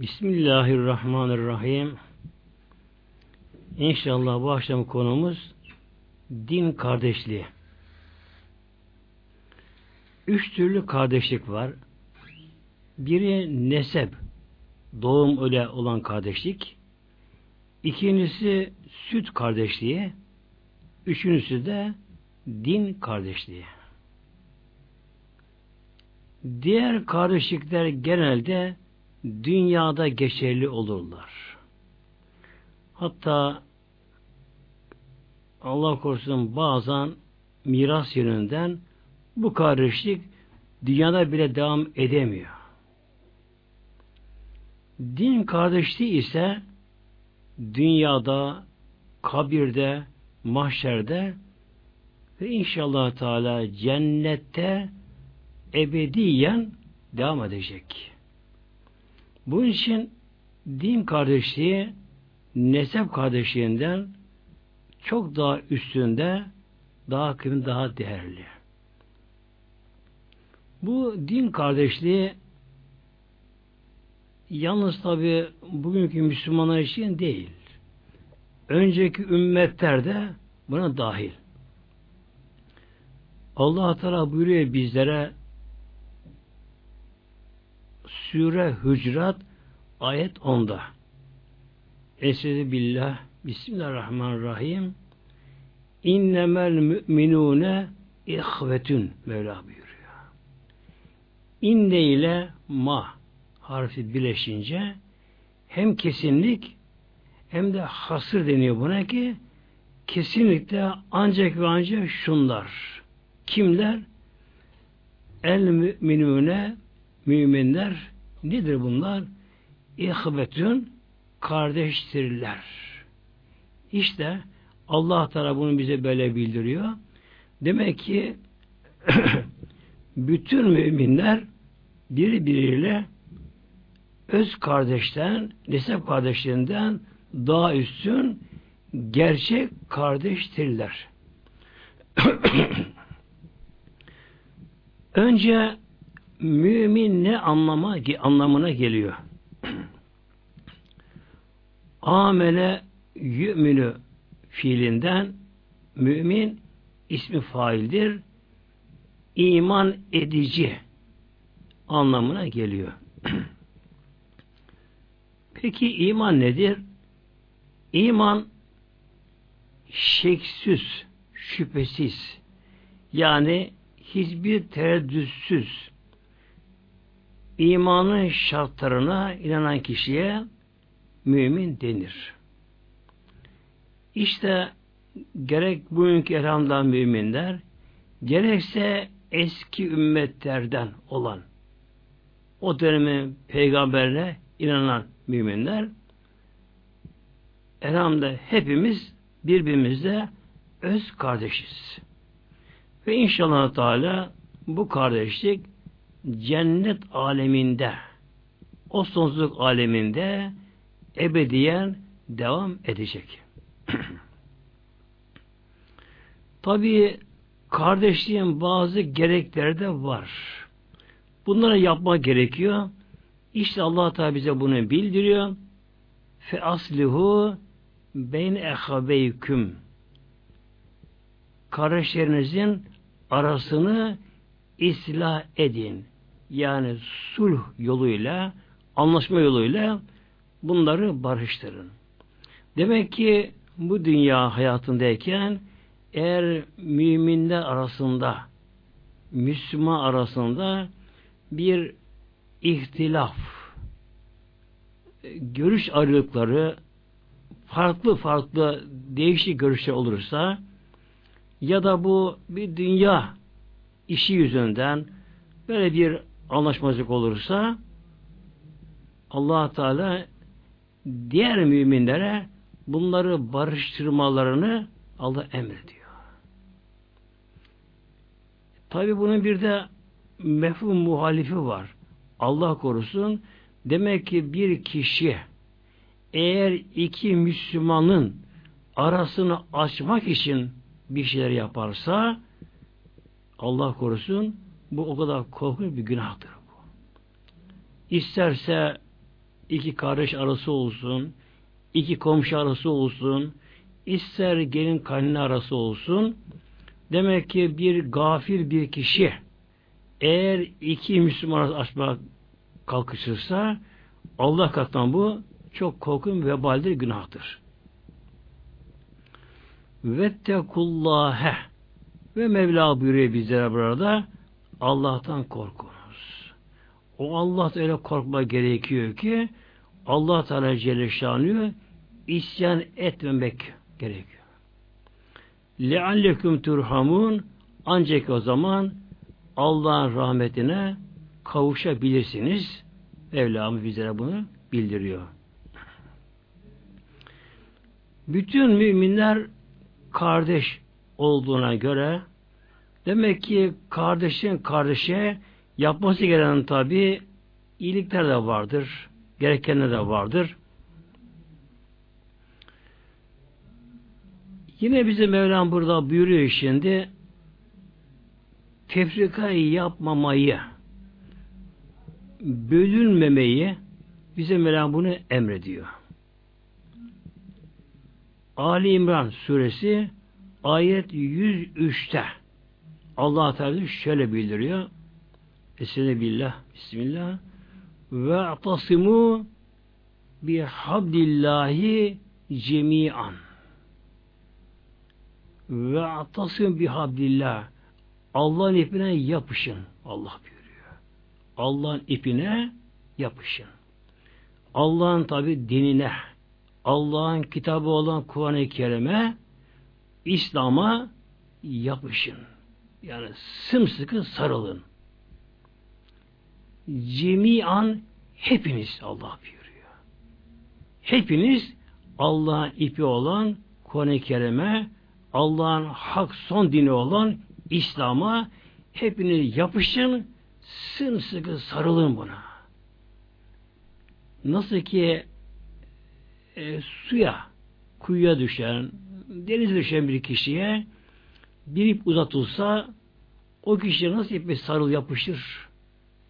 Bismillahirrahmanirrahim. İnşallah bu akşam konumuz din kardeşliği. Üç türlü kardeşlik var. Biri nesep, doğum öyle olan kardeşlik. İkincisi süt kardeşliği. Üçüncüsü de din kardeşliği. Diğer kardeşlikler genelde dünyada geçerli olurlar. Hatta Allah korusun bazen miras yönünden bu kardeşlik dünyada bile devam edemiyor. Din kardeşliği ise dünyada, kabirde, mahşerde ve inşallah Teala cennette ebediyen devam edecek. Bunun için din kardeşliği nesep kardeşliğinden çok daha üstünde, daha kıymetli, daha değerli. Bu din kardeşliği yalnız tabi bugünkü Müslümanlar için değil. Önceki ümmetler de buna dahil. Allah Teala buyuruyor bizlere Sure Hücrat ayet 10'da. Esedi billah Bismillahirrahmanirrahim İnnemel müminune ihvetün Mevla buyuruyor. İnne ile ma harfi birleşince hem kesinlik hem de hasır deniyor buna ki kesinlikle ancak ve ancak şunlar. Kimler? El müminune müminler nedir bunlar? İhbetün kardeştirler. İşte Allah Teala bunu bize böyle bildiriyor. Demek ki bütün müminler birbiriyle öz kardeşten, nesep kardeşlerinden daha üstün gerçek kardeştirler. Önce mümin ne anlama anlamına geliyor? Amele yü'minü fiilinden mümin ismi faildir. İman edici anlamına geliyor. Peki iman nedir? İman şeksiz, şüphesiz yani hiçbir tereddütsüz imanın şartlarına inanan kişiye mümin denir. İşte gerek bugünkü elhamdan müminler gerekse eski ümmetlerden olan o dönemin peygamberine inanan müminler elhamda hepimiz birbirimizle öz kardeşiz. Ve inşallah Teala bu kardeşlik cennet aleminde o sonsuzluk aleminde ebediyen devam edecek. Tabi kardeşliğin bazı gerekleri de var. Bunları yapmak gerekiyor. İşte Allah Teala bize bunu bildiriyor. Fe aslihu beyn ehabeyküm kardeşlerinizin arasını islah edin. Yani sulh yoluyla, anlaşma yoluyla bunları barıştırın. Demek ki bu dünya hayatındayken eğer müminler arasında Müslüman arasında bir ihtilaf görüş ayrılıkları farklı farklı değişik görüşler olursa ya da bu bir dünya işi yüzünden böyle bir anlaşmazlık olursa allah Teala diğer müminlere bunları barıştırmalarını Allah emrediyor. Tabi bunun bir de mefhum muhalifi var. Allah korusun. Demek ki bir kişi eğer iki Müslümanın arasını açmak için bir şeyler yaparsa Allah korusun bu o kadar korkunç bir günahtır bu. İsterse iki kardeş arası olsun, iki komşu arası olsun, ister gelin kaynana arası olsun, demek ki bir gafil bir kişi eğer iki Müslüman açmak kalkışırsa Allah katından bu çok korkun vebaldir, günahtır. Vettekullâhe ve Mevla buyuruyor bizlere burada Allah'tan korkunuz. O Allah'ta öyle korkma gerekiyor ki Allah Teala Celle Şanlı isyan etmemek gerekiyor. Lealleküm turhamun ancak o zaman Allah'ın rahmetine kavuşabilirsiniz. Mevlamız bizlere bunu bildiriyor. Bütün müminler kardeş olduğuna göre demek ki kardeşin kardeşe yapması gereken tabi iyilikler de vardır. Gerekenler de vardır. Yine bize Mevlam burada buyuruyor şimdi tefrikayı yapmamayı bölünmemeyi bize Mevlam bunu emrediyor. Ali İmran suresi ayet 103'te Allah Teala şöyle bildiriyor. Esene billah, bismillah ve atasimu bi habdillahi cemi'an ve atasim bi habdillah Allah'ın ipine yapışın. Allah buyuruyor. Allah'ın ipine yapışın. Allah'ın tabi dinine, Allah'ın kitabı olan Kur'an-ı Kerim'e, İslam'a yapışın. Yani sımsıkı sarılın. Cemiyan hepiniz Allah buyuruyor. Hepiniz Allah'ın ipi olan Kur'an-ı Allah'ın hak son dini olan İslam'a hepiniz yapışın, sımsıkı sarılın buna. Nasıl ki e, suya, kuyuya düşen, denize düşen bir kişiye bir ip uzatılsa o kişiye nasıl ipi sarıl yapışır?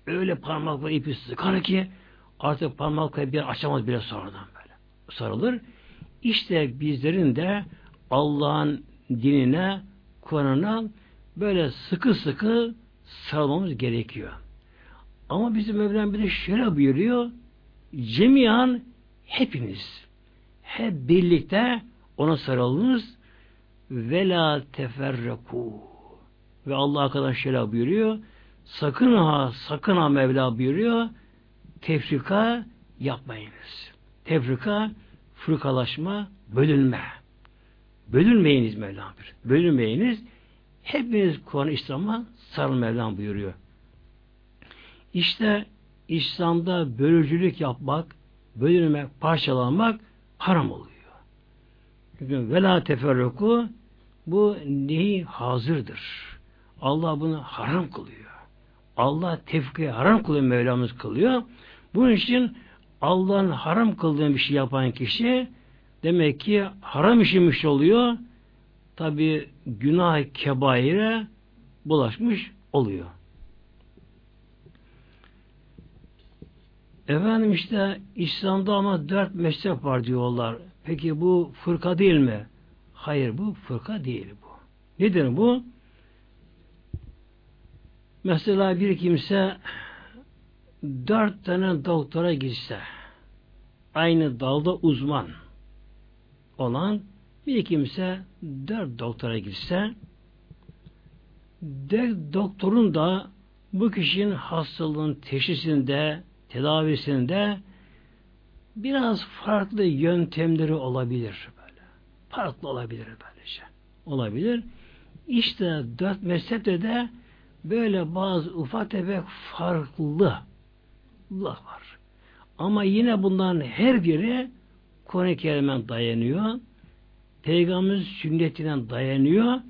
Öyle parmakla ipi sıkar ki artık parmakla bir açamaz bile sonradan böyle. Sarılır. İşte bizlerin de Allah'ın dinine, Kur'an'ına böyle sıkı sıkı sarılmamız gerekiyor. Ama bizim Mevlam bir de şöyle buyuruyor. Cemiyan hepiniz hep birlikte ona sarılınız ve la teferreku ve Allah şöyle buyuruyor. Sakın ha, sakın ha Mevla buyuruyor. Tefrika yapmayınız. Tefrika, fırkalaşma, bölünme. Bölünmeyiniz Mevlam buyuruyor. Bölünmeyiniz. Hepiniz Kur'an İslam'a sarıl Mevlam buyuruyor. İşte İslam'da bölücülük yapmak, bölünmek, parçalanmak haram oluyor. Vela teferruku bu neyi hazırdır. Allah bunu haram kılıyor. Allah tefkiye haram kılıyor, Mevlamız kılıyor. Bunun için Allah'ın haram kıldığı bir şey yapan kişi demek ki haram işimiş oluyor. Tabi günah kebaire bulaşmış oluyor. Efendim işte İslam'da ama dört mezhep var diyorlar. Peki bu fırka değil mi? Hayır bu fırka değil bu. Nedir bu? Mesela bir kimse dört tane doktora gitse aynı dalda uzman olan bir kimse dört doktora gitse de doktorun da bu kişinin hastalığın teşhisinde, tedavisinde biraz farklı yöntemleri olabilir böyle. Farklı olabilir böylece. Olabilir. İşte dört mezhepte de böyle bazı ufak tefek farklı var. Ama yine bunların her biri Kur'an-ı Kerim'e dayanıyor. Peygamberin sünnetinden dayanıyor.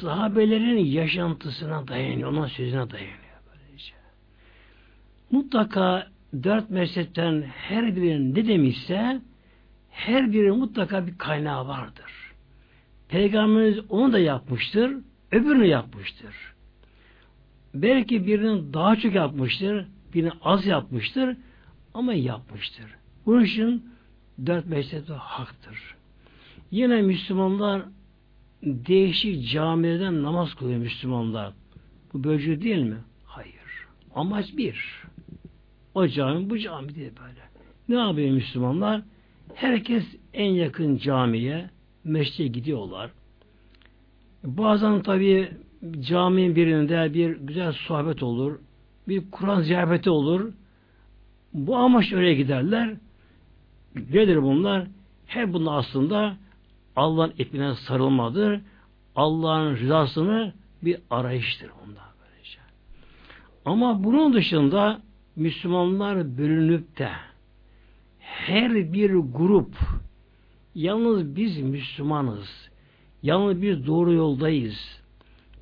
Sahabelerin yaşantısına dayanıyor. Onun sözüne dayanıyor. Böylece. Mutlaka dört mezhepten her birinin ne demişse her biri mutlaka bir kaynağı vardır. Peygamberimiz onu da yapmıştır, öbürünü yapmıştır. Belki birinin daha çok yapmıştır, birini az yapmıştır Ama yapmıştır. Bunun için dört mezhep haktır. Yine Müslümanlar değişik camilerden namaz kılıyor Müslümanlar. Bu bölücü değil mi? Hayır. Amaç bir. O cami bu cami diye böyle. Ne yapıyor Müslümanlar? Herkes en yakın camiye, meşte gidiyorlar. Bazen tabi caminin birinde bir güzel sohbet olur, bir Kur'an ziyareti olur. Bu amaç öyle giderler. Nedir bunlar? Hep bunlar aslında Allah'ın ipine sarılmadır. Allah'ın rızasını bir arayıştır bunlar böylece. Ama bunun dışında Müslümanlar bölünüp de her bir grup yalnız biz Müslümanız. Yalnız biz doğru yoldayız.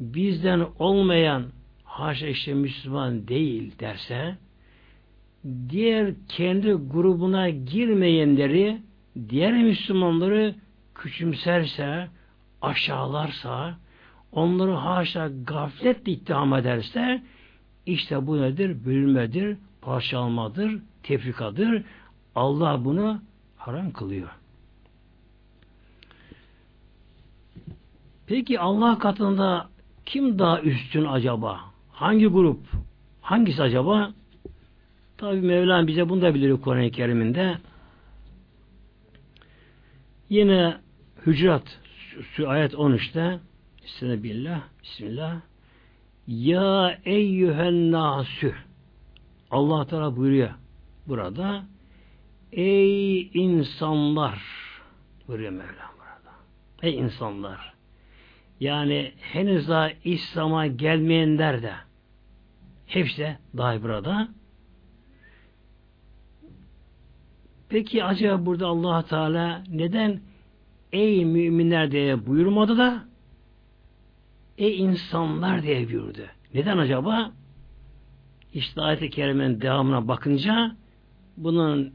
Bizden olmayan haşa işte Müslüman değil derse diğer kendi grubuna girmeyenleri diğer Müslümanları küçümserse aşağılarsa onları haşa gafletle ittiham ederse işte bu nedir? Bölünmedir, parçalamadır, tefrikadır. Allah bunu haram kılıyor. Peki Allah katında kim daha üstün acaba? Hangi grup? Hangisi acaba? Tabi Mevlam bize bunu da bilir Kur'an-ı Kerim'inde. Yine Hücrat ayet 13'te Bismillah Bismillah Ya eyyühen nasü Allah Teala buyuruyor burada Ey insanlar buyuruyor Mevlam burada. Ey insanlar yani henüz daha İslam'a gelmeyenler de hepsi de dahi burada. Peki acaba burada allah Teala neden ey müminler diye buyurmadı da ey insanlar diye buyurdu? Neden acaba? İşte ayet-i kerimenin devamına bakınca bunun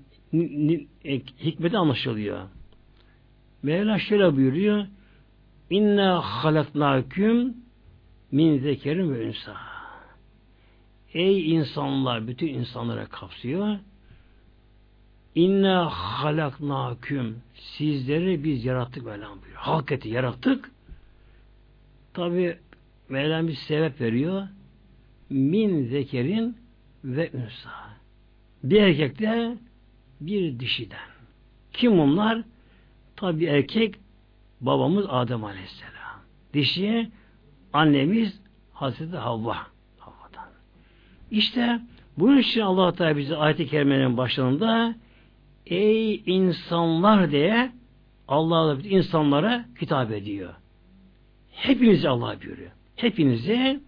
e, hikmeti anlaşılıyor. Mevla şöyle buyuruyor İnna halaknaküm min zekerin ve ünsa. Ey insanlar, bütün insanlara kapsıyor. İnna halaknaküm. Sizleri biz yarattık Mevlam buyuruyor. Halk eti yarattık. Tabi Mevlam bir sebep veriyor. Min zekerin ve ünsa. Bir erkekte bir dişiden. Kim onlar? Tabi erkek babamız Adem Aleyhisselam. Dişi annemiz Hazreti Havva. Havva'dan. İşte bunun için Allah Teala bize ayet-i kerimenin başlarında ey insanlar diye Allah da insanlara hitap ediyor. Hepinizi Allah buyuruyor. Hepinizi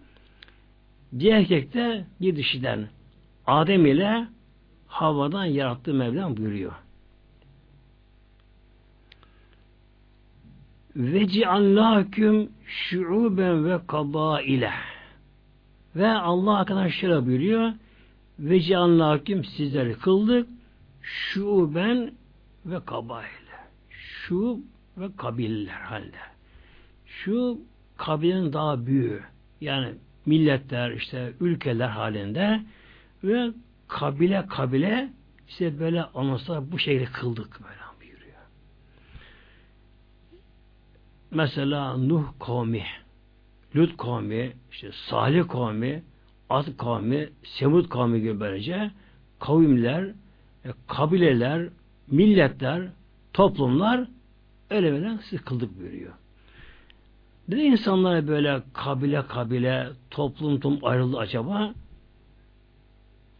bir erkekte bir dişiden Adem ile Havva'dan yarattığı Mevlam buyuruyor. ve ciallâküm şu'uben ve kabâile ve Allah arkadaş şöyle buyuruyor. Ve ciallâküm sizleri kıldık şu'ben ve kabaile şu ve kabiller halde şu kabilenin daha büyüğü yani milletler işte ülkeler halinde ve kabile kabile işte böyle anonslar bu şekilde kıldık böyle. mesela Nuh kavmi, Lut kavmi, işte Salih kavmi, Ad kavmi, Semud kavmi gibi böylece kavimler, e, kabileler, milletler, toplumlar öyle böyle sıkıldık buyuruyor. Ne insanlara böyle kabile kabile, toplum toplum ayrıldı acaba?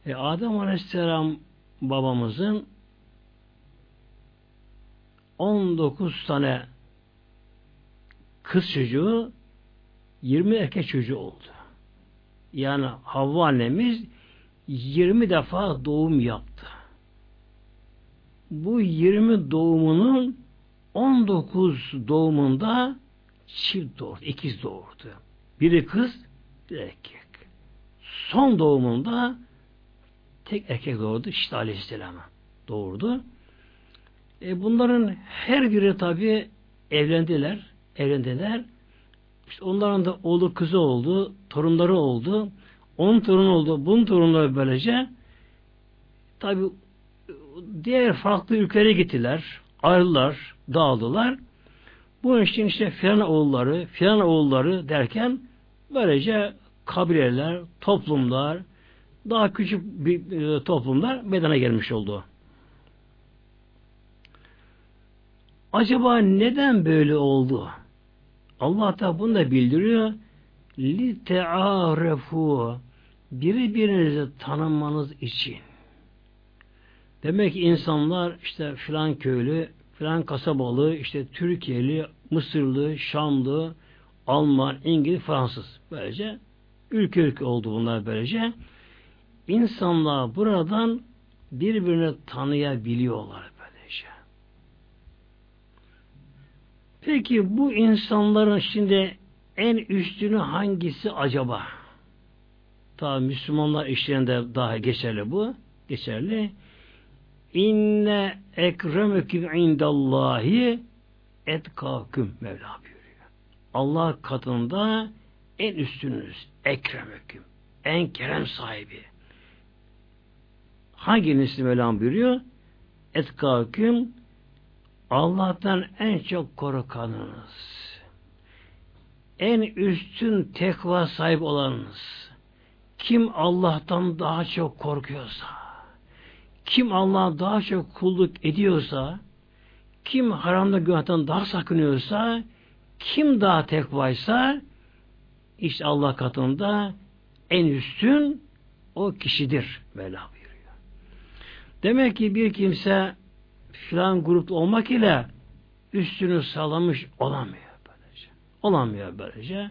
E, Adem Aleyhisselam babamızın 19 tane kız çocuğu 20 erkek çocuğu oldu. Yani Havva annemiz 20 defa doğum yaptı. Bu 20 doğumunun 19 doğumunda çift doğurdu, ikiz doğurdu. Biri kız, bir erkek. Son doğumunda tek erkek doğurdu. İşte Aleyhisselam'a doğurdu. E bunların her biri tabi evlendiler evlendiler. İşte onların da oğlu kızı oldu, torunları oldu. Onun torunu oldu, bunun torunları böylece tabi diğer farklı ülkelere gittiler. Ayrıldılar, dağıldılar. Bu için işte filan oğulları, filan oğulları derken böylece kabileler, toplumlar, daha küçük bir e, toplumlar meydana gelmiş oldu. Acaba neden böyle oldu? Allah da bunu da bildiriyor. Li tearefu birbirinizi tanımanız için. Demek ki insanlar işte filan köylü, filan kasabalı, işte Türkiye'li, Mısırlı, Şamlı, Alman, İngiliz, Fransız. Böylece ülke ülke oldu bunlar böylece. İnsanlar buradan birbirini tanıyabiliyorlar böylece. Peki bu insanların şimdi en üstünü hangisi acaba? Tabi Müslümanlar işlerinde daha geçerli bu. Geçerli. İnne ekremeküm indallahi etkaküm Mevla buyuruyor. Allah katında en üstünüz ekremeküm. En kerem sahibi. Hanginizi Mevlam buyuruyor? Etkaküm Allah'tan en çok korkanınız. En üstün tekva sahip olanınız. Kim Allah'tan daha çok korkuyorsa, kim Allah'a daha çok kulluk ediyorsa, kim haramda günahtan daha sakınıyorsa, kim daha tekvaysa, işte Allah katında en üstün o kişidir Mevla buyuruyor. Demek ki bir kimse filan grupta olmak ile üstünü sağlamış olamıyor böylece. Olamıyor böylece.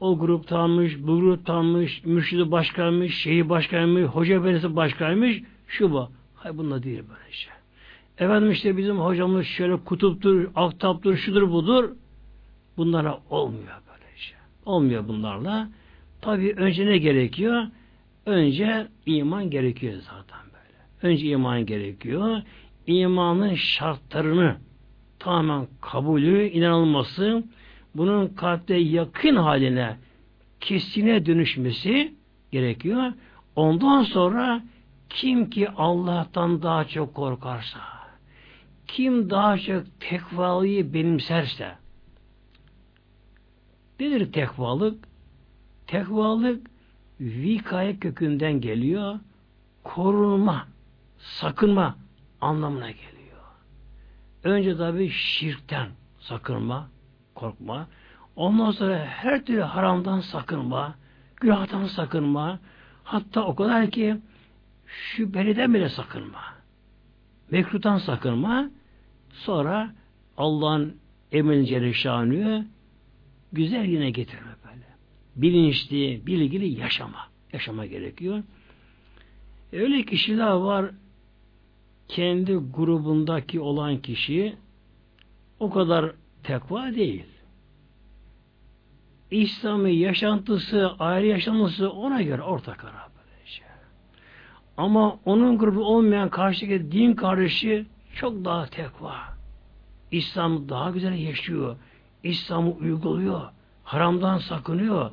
O grup tanmış, bu grup tanmış, mürşidi başkanmış, şeyi başkanmış, hoca benisi başkanmış, şu bu. Hayır bunlar değil böylece. Efendim işte bizim hocamız şöyle kutuptur, aftaptır, şudur budur. Bunlara olmuyor böylece. Olmuyor bunlarla. Tabi önce ne gerekiyor? Önce iman gerekiyor zaten böyle. Önce iman gerekiyor. İmanın şartlarını tamamen kabulü, inanılması, bunun kalpte yakın haline kesine dönüşmesi gerekiyor. Ondan sonra kim ki Allah'tan daha çok korkarsa, kim daha çok tekvalıyı benimserse, nedir tekvalık? Tekvalık vikaya kökünden geliyor, korunma, sakınma anlamına geliyor. Önce tabi şirkten sakınma, korkma. Ondan sonra her türlü haramdan sakınma, günahtan sakınma. Hatta o kadar ki şüpheliden bile sakınma. Mekruhtan sakınma. Sonra Allah'ın emrin celişanı güzel yine getirme böyle. Bilinçli, bilgili yaşama. Yaşama gerekiyor. Öyle kişiler var kendi grubundaki olan kişi o kadar tekva değil. İslami yaşantısı, ayrı yaşantısı ona göre ortak karar. Ama onun grubu olmayan karşıdaki din kardeşi çok daha tekva. İslam daha güzel yaşıyor. İslam'ı uyguluyor. Haramdan sakınıyor.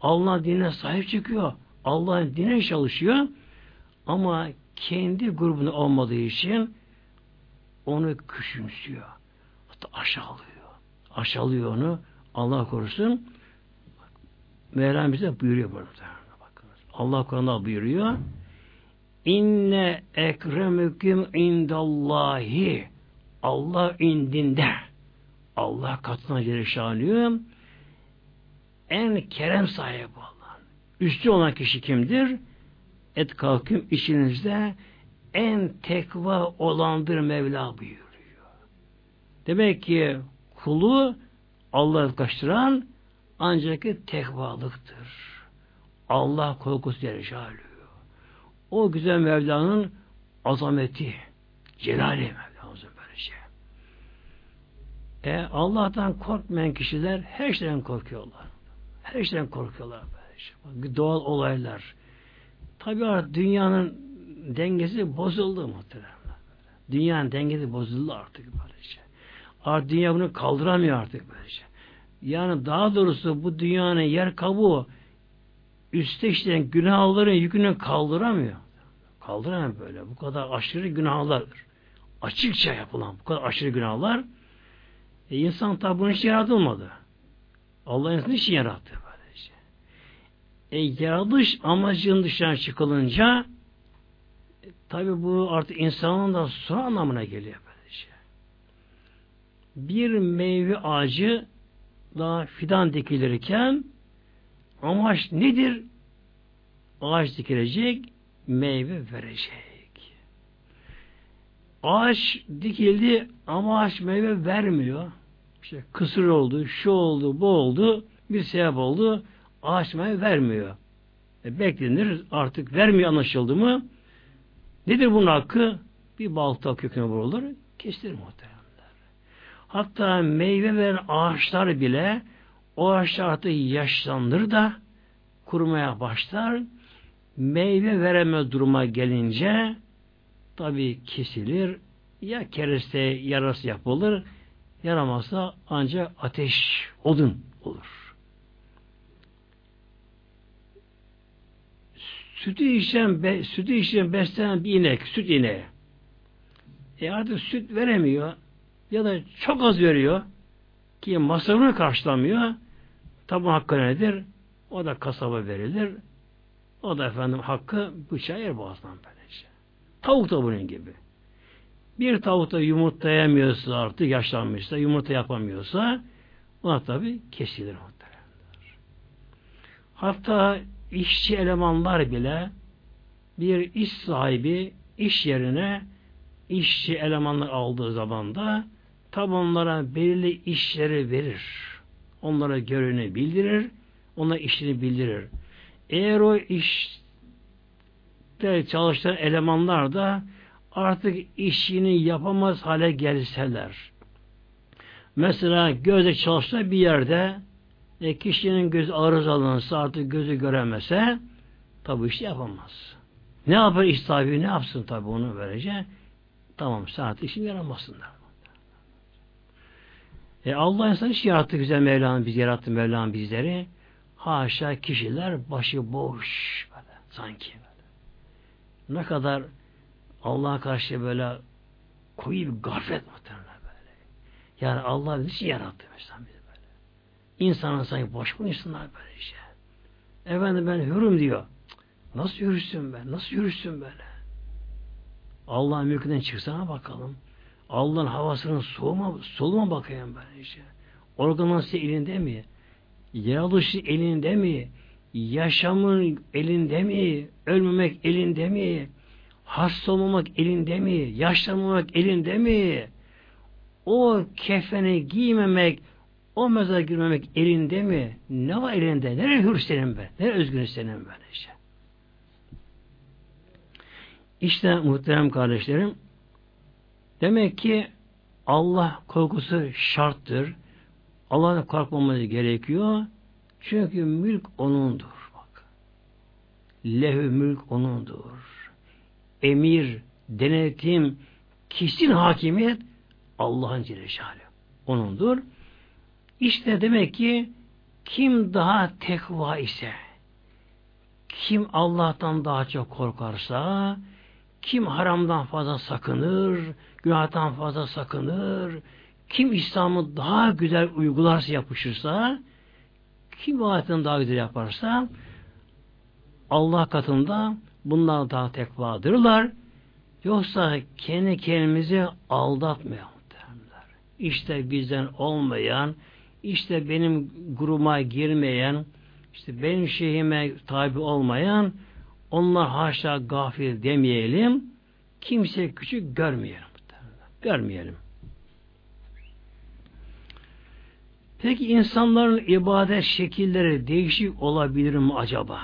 Allah'ın dinine sahip çıkıyor. Allah'ın dine çalışıyor. Ama kendi grubunu olmadığı için onu küçümsüyor. Hatta aşağılıyor. Aşağılıyor onu. Allah korusun. Mevlam bize buyuruyor burada. Bakınız. Allah Kur'an'da buyuruyor. İnne ekremüküm indallahi Allah indinde Allah katına gelişanıyor en kerem sahibi olan üstü olan kişi kimdir? et kalkım işinizde en tekva olandır Mevla buyuruyor. Demek ki kulu Allah'a kaçtıran ancak tekvalıktır. Allah korkusu derece O güzel Mevla'nın azameti, celali Mevlamızın böylece. Şey. E, Allah'tan korkmayan kişiler her şeyden korkuyorlar. Her şeyden korkuyorlar böylece. Şey. Doğal olaylar, Tabi artık dünyanın dengesi bozuldu muhtemelen. Dünyanın dengesi bozuldu artık böylece. Artık dünya bunu kaldıramıyor artık böylece. Yani daha doğrusu bu dünyanın yer kabuğu üstte işleyen günahların yükünü kaldıramıyor. Kaldıramam böyle. Bu kadar aşırı günahlar. Açıkça yapılan bu kadar aşırı günahlar. E insan tabi bunun için yaratılmadı. Allah insanı için yarattı böylece. E yaratılış amacının dışına çıkılınca e, tabi bu artık insanın da son anlamına geliyor böylece. Bir meyve ağacı daha fidan dikilirken amaç nedir? Ağaç dikilecek, meyve verecek. Ağaç dikildi ama ağaç meyve vermiyor. İşte kısır oldu, şu oldu, bu oldu, bir sebep oldu, ağaç meyve vermiyor. E beklenir, artık vermiyor anlaşıldı mı? Nedir bunun hakkı? Bir balta köküne vurulur, kesilir muhtemelen. Hatta meyve veren ağaçlar bile o ağaçlar artık yaşlanır da kurumaya başlar. Meyve vereme duruma gelince tabi kesilir. Ya kereste yarası yapılır yaramazsa ancak ateş, odun olur. Sütü içen, be, sütü içen beslenen bir inek, süt ineği. E artık süt veremiyor ya da çok az veriyor ki masrafını karşılamıyor. Tabi hakkı nedir? O da kasaba verilir. O da efendim hakkı bıçağı yer boğazdan böylece. Tavuk da bunun gibi. Bir tavuk da yumurtlayamıyorsa artık yaşlanmışsa, yumurta yapamıyorsa ona tabi kesilir muhteremler. Hatta işçi elemanlar bile bir iş sahibi iş yerine işçi elemanlar aldığı zaman da tabi onlara belirli işleri verir. Onlara görevini bildirir. Ona işini bildirir. Eğer o işte çalışan elemanlar da artık işini yapamaz hale gelseler. Mesela gözle çalıştığı bir yerde e, kişinin gözü arızalanırsa artık gözü göremese tabi işi yapamaz. Ne yapar iş sahibi ne yapsın tabi onu böylece? Tamam sen artık işini yaramazsınlar. E Allah insan hiç yarattı güzel Mevla'nın biz yarattı Mevla'nın bizleri. Haşa kişiler başı boş böyle sanki böyle. Ne kadar Allah'a karşı böyle koyu bir gaflet muhtemelen böyle. Yani Allah bizi yarattı mesela bizi böyle. İnsanın sanki boş mu insanlar böyle işte. Efendim ben hürüm diyor. Nasıl yürüsün ben? Nasıl yürüsün böyle? Allah'ın mülkünden çıksana bakalım. Allah'ın havasının soğuma, soluma bakayım ben işte. Organası elinde mi? Yaratılışı elinde mi? Yaşamın elinde mi? Ölmemek elinde mi? Hasta olmamak elinde mi? Yaşlanmamak elinde mi? O kefeni giymemek, o mezara girmemek elinde mi? Ne var elinde? Nereye hür senin ben? Nereye özgür senin ben işte? İşte muhterem kardeşlerim demek ki Allah korkusu şarttır. Allah'ın korkmamız gerekiyor. Çünkü mülk O'nundur. Bak. Lehü mülk O'nundur. Emir, denetim, kesin hakimiyet Allah'ın Celle O'nundur. İşte demek ki kim daha tekva ise kim Allah'tan daha çok korkarsa kim haramdan fazla sakınır, günahtan fazla sakınır, kim İslam'ı daha güzel uygularsa yapışırsa, kim ibadetini daha güzel yaparsa, Allah katında bunlar daha tekvadırlar. Yoksa kendi kendimizi aldatmayalım derler. İşte bizden olmayan, işte benim grubuma girmeyen, işte benim şeyhime tabi olmayan, onlar haşa gafil demeyelim, kimse küçük görmeyelim. Görmeyelim. Peki insanların ibadet şekilleri değişik olabilir mi acaba?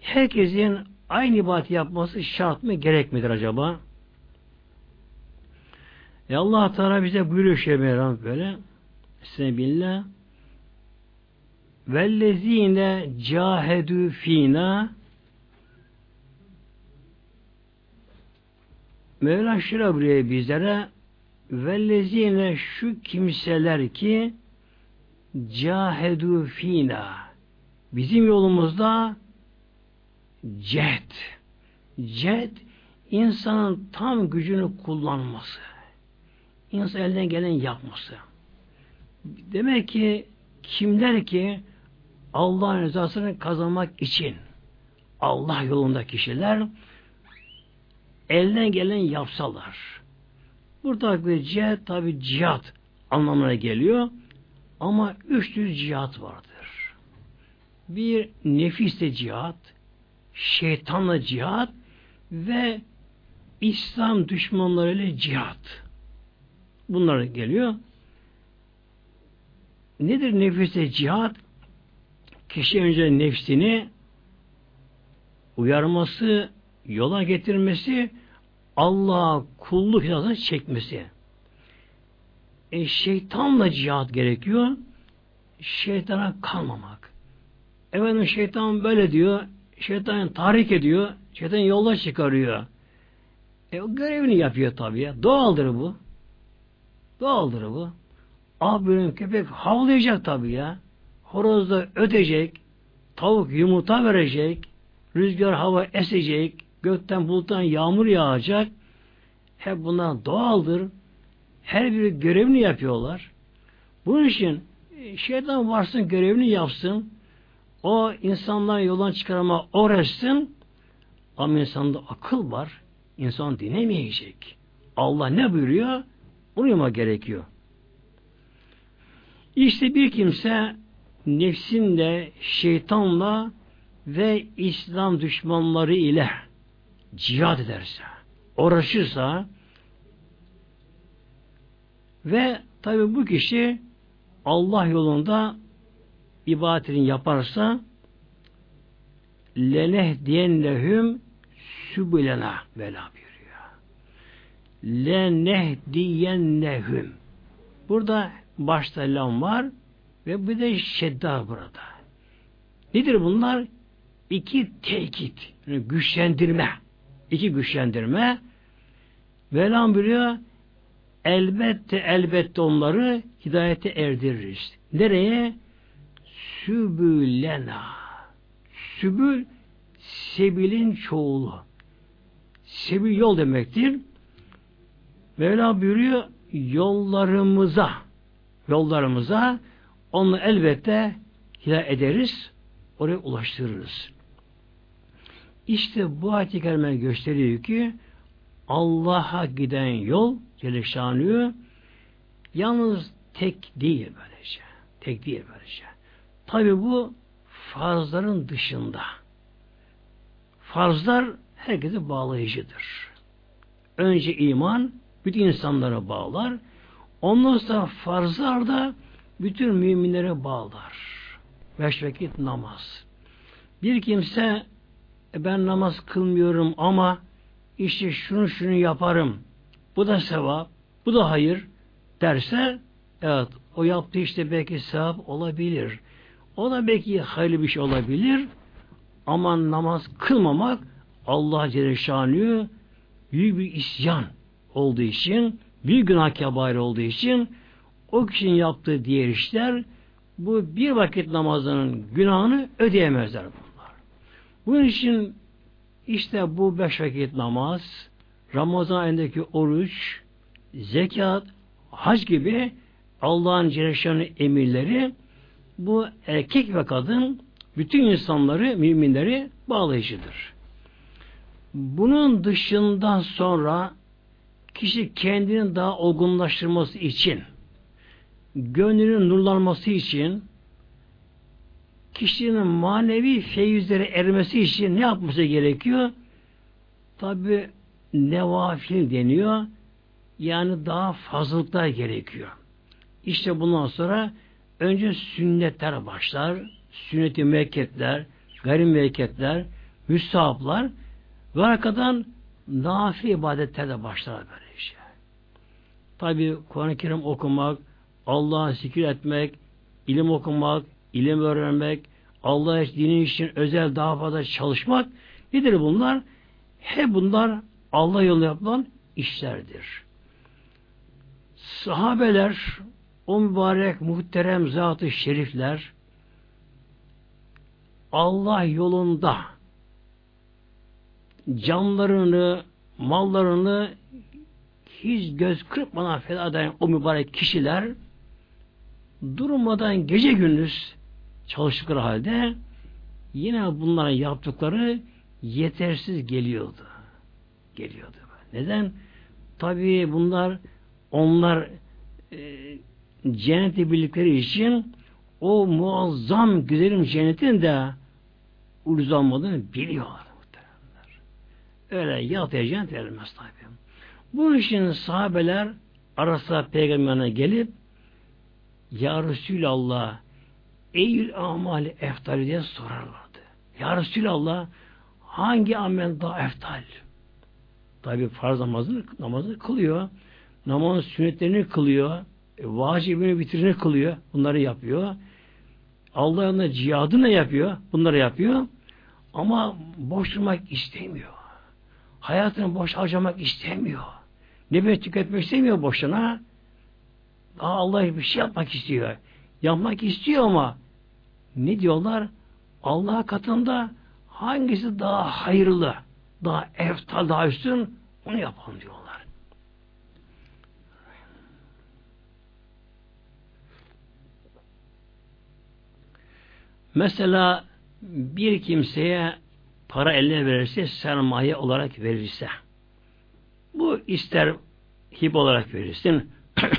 Herkesin aynı ibadet yapması şart mı gerek midir acaba? E Allah Teala bize buyuruyor şey böyle. Sebebillah vellezine cahedü fina Mevla şöyle buraya bizlere vellezine şu kimseler ki cahedu fina bizim yolumuzda cehd cehd insanın tam gücünü kullanması. İnsan elden gelen yapması. Demek ki kimler ki Allah'ın rızasını kazanmak için Allah yolunda kişiler elden gelen yapsalar. Burada bir cihat tabi cihat anlamına geliyor. Ama üç tür cihat vardır. Bir nefisle cihat, şeytanla cihat ve İslam düşmanlarıyla cihat. Bunlar geliyor. Nedir nefise cihat? Kişi önce nefsini uyarması, yola getirmesi, Allah'a kulluk hizasını çekmesi. E, şeytanla cihat gerekiyor. Şeytana kalmamak. Efendim şeytan böyle diyor. Şeytan tahrik ediyor. Şeytan yola çıkarıyor. E, o görevini yapıyor tabii ya. Doğaldır bu. Doğaldır bu. Ah benim köpek havlayacak tabii ya. Horoz da ötecek. Tavuk yumurta verecek. Rüzgar hava esecek. Gökten buluttan yağmur yağacak. Hep bunlar doğaldır. Her biri görevini yapıyorlar. Bunun için şeytan varsın görevini yapsın. O insanlar yoldan çıkarma uğraşsın. Ama insanda akıl var. İnsan dinlemeyecek. Allah ne buyuruyor? Uyuma gerekiyor. İşte bir kimse nefsinle, şeytanla ve İslam düşmanları ile cihad ederse, uğraşırsa ve tabi bu kişi Allah yolunda ibadetini yaparsa leneh diyenlehüm sübülena vela buyuruyor. Leneh diyennehüm Burada başta lam var ve bir de şedda burada. Nedir bunlar? İki tekit, güçlendirme. İki güçlendirme. Velam biliyor elbette elbette onları hidayete erdiririz. Nereye? Sübülena. Sübül sebilin çoğulu. Sebil yol demektir. Mevla buyuruyor yollarımıza yollarımıza onu elbette hidayet ederiz. Oraya ulaştırırız. İşte bu ayet-i kerime gösteriyor ki Allah'a giden yol Celle yalnız tek değil böylece. Tek değil böylece. Tabi bu farzların dışında. Farzlar herkese bağlayıcıdır. Önce iman bütün insanlara bağlar. Ondan sonra farzlar da bütün müminlere bağlar. Beş vakit namaz. Bir kimse e ben namaz kılmıyorum ama işte şunu şunu yaparım. Bu da sevap, bu da hayır derse evet o yaptığı işte belki sevap olabilir. O da belki hayırlı bir şey olabilir. Ama namaz kılmamak Allah Celle Şanlı büyük bir isyan olduğu için, büyük günah kebair olduğu için o kişinin yaptığı diğer işler bu bir vakit namazının günahını ödeyemezler. Bunun için işte bu beş vakit namaz, Ramazan ayındaki oruç, zekat, hac gibi Allah'ın Celle emirleri bu erkek ve kadın bütün insanları, müminleri bağlayıcıdır. Bunun dışından sonra kişi kendini daha olgunlaştırması için, gönlünün nurlanması için, kişinin manevi feyizlere ermesi için ne yapması gerekiyor? Tabi nevafil deniyor. Yani daha fazlalıklar gerekiyor. İşte bundan sonra önce sünnetler başlar. Sünnet-i mekketler, gayri mekketler, müstahaplar ve arkadan nafi ibadetler de başlar böyle işte. Tabi Kur'an-ı Kerim okumak, Allah'a zikir etmek, ilim okumak, ilim öğrenmek, Allah dini için özel daha fazla çalışmak nedir bunlar? Hep bunlar Allah yolunda yapılan işlerdir. Sahabeler, o mübarek muhterem zat-ı şerifler Allah yolunda canlarını, mallarını hiç göz kırpmadan feda eden o mübarek kişiler durmadan gece gündüz çalıştıkları halde yine bunlara yaptıkları yetersiz geliyordu. Geliyordu. Neden? Tabii bunlar onlar e, cennete bildikleri için o muazzam güzelim cennetin de uzanmadığını biliyorlar. Öyle yatıya cennet verilmez tabi. Bu için sahabeler arasında peygamberine gelip Ya Resulallah Eyyül amali eftal diye sorarlardı. Ya Resulallah hangi amel daha eftal? Tabi farz namazını, namazını kılıyor. Namazın sünnetlerini kılıyor. E, vacibini bitirini kılıyor. Bunları yapıyor. Allah yanında cihadını yapıyor. Bunları yapıyor. Ama boş durmak istemiyor. Hayatını boş harcamak istemiyor. Nefes tüketmek istemiyor boşuna. Daha Allah bir şey yapmak istiyor. Yapmak istiyor ama ne diyorlar? Allah katında hangisi daha hayırlı, daha eftal, daha üstün onu yapalım diyorlar. Mesela bir kimseye para eline verirse sermaye olarak verirse bu ister hip olarak verirsin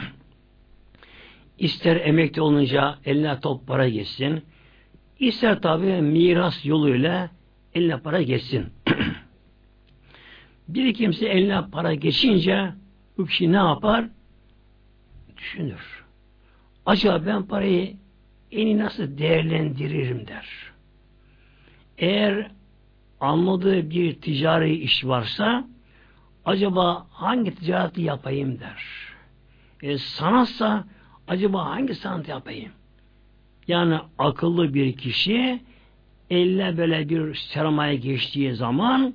ister emekli olunca eline top para geçsin ister tabi miras yoluyla eline para geçsin bir kimse eline para geçince bu kişi ne yapar? Düşünür. Acaba ben parayı en nasıl değerlendiririm der. Eğer anladığı bir ticari iş varsa acaba hangi ticareti yapayım der. E, sanatsa acaba hangi sanat yapayım? Yani akıllı bir kişi elle böyle bir sermaye geçtiği zaman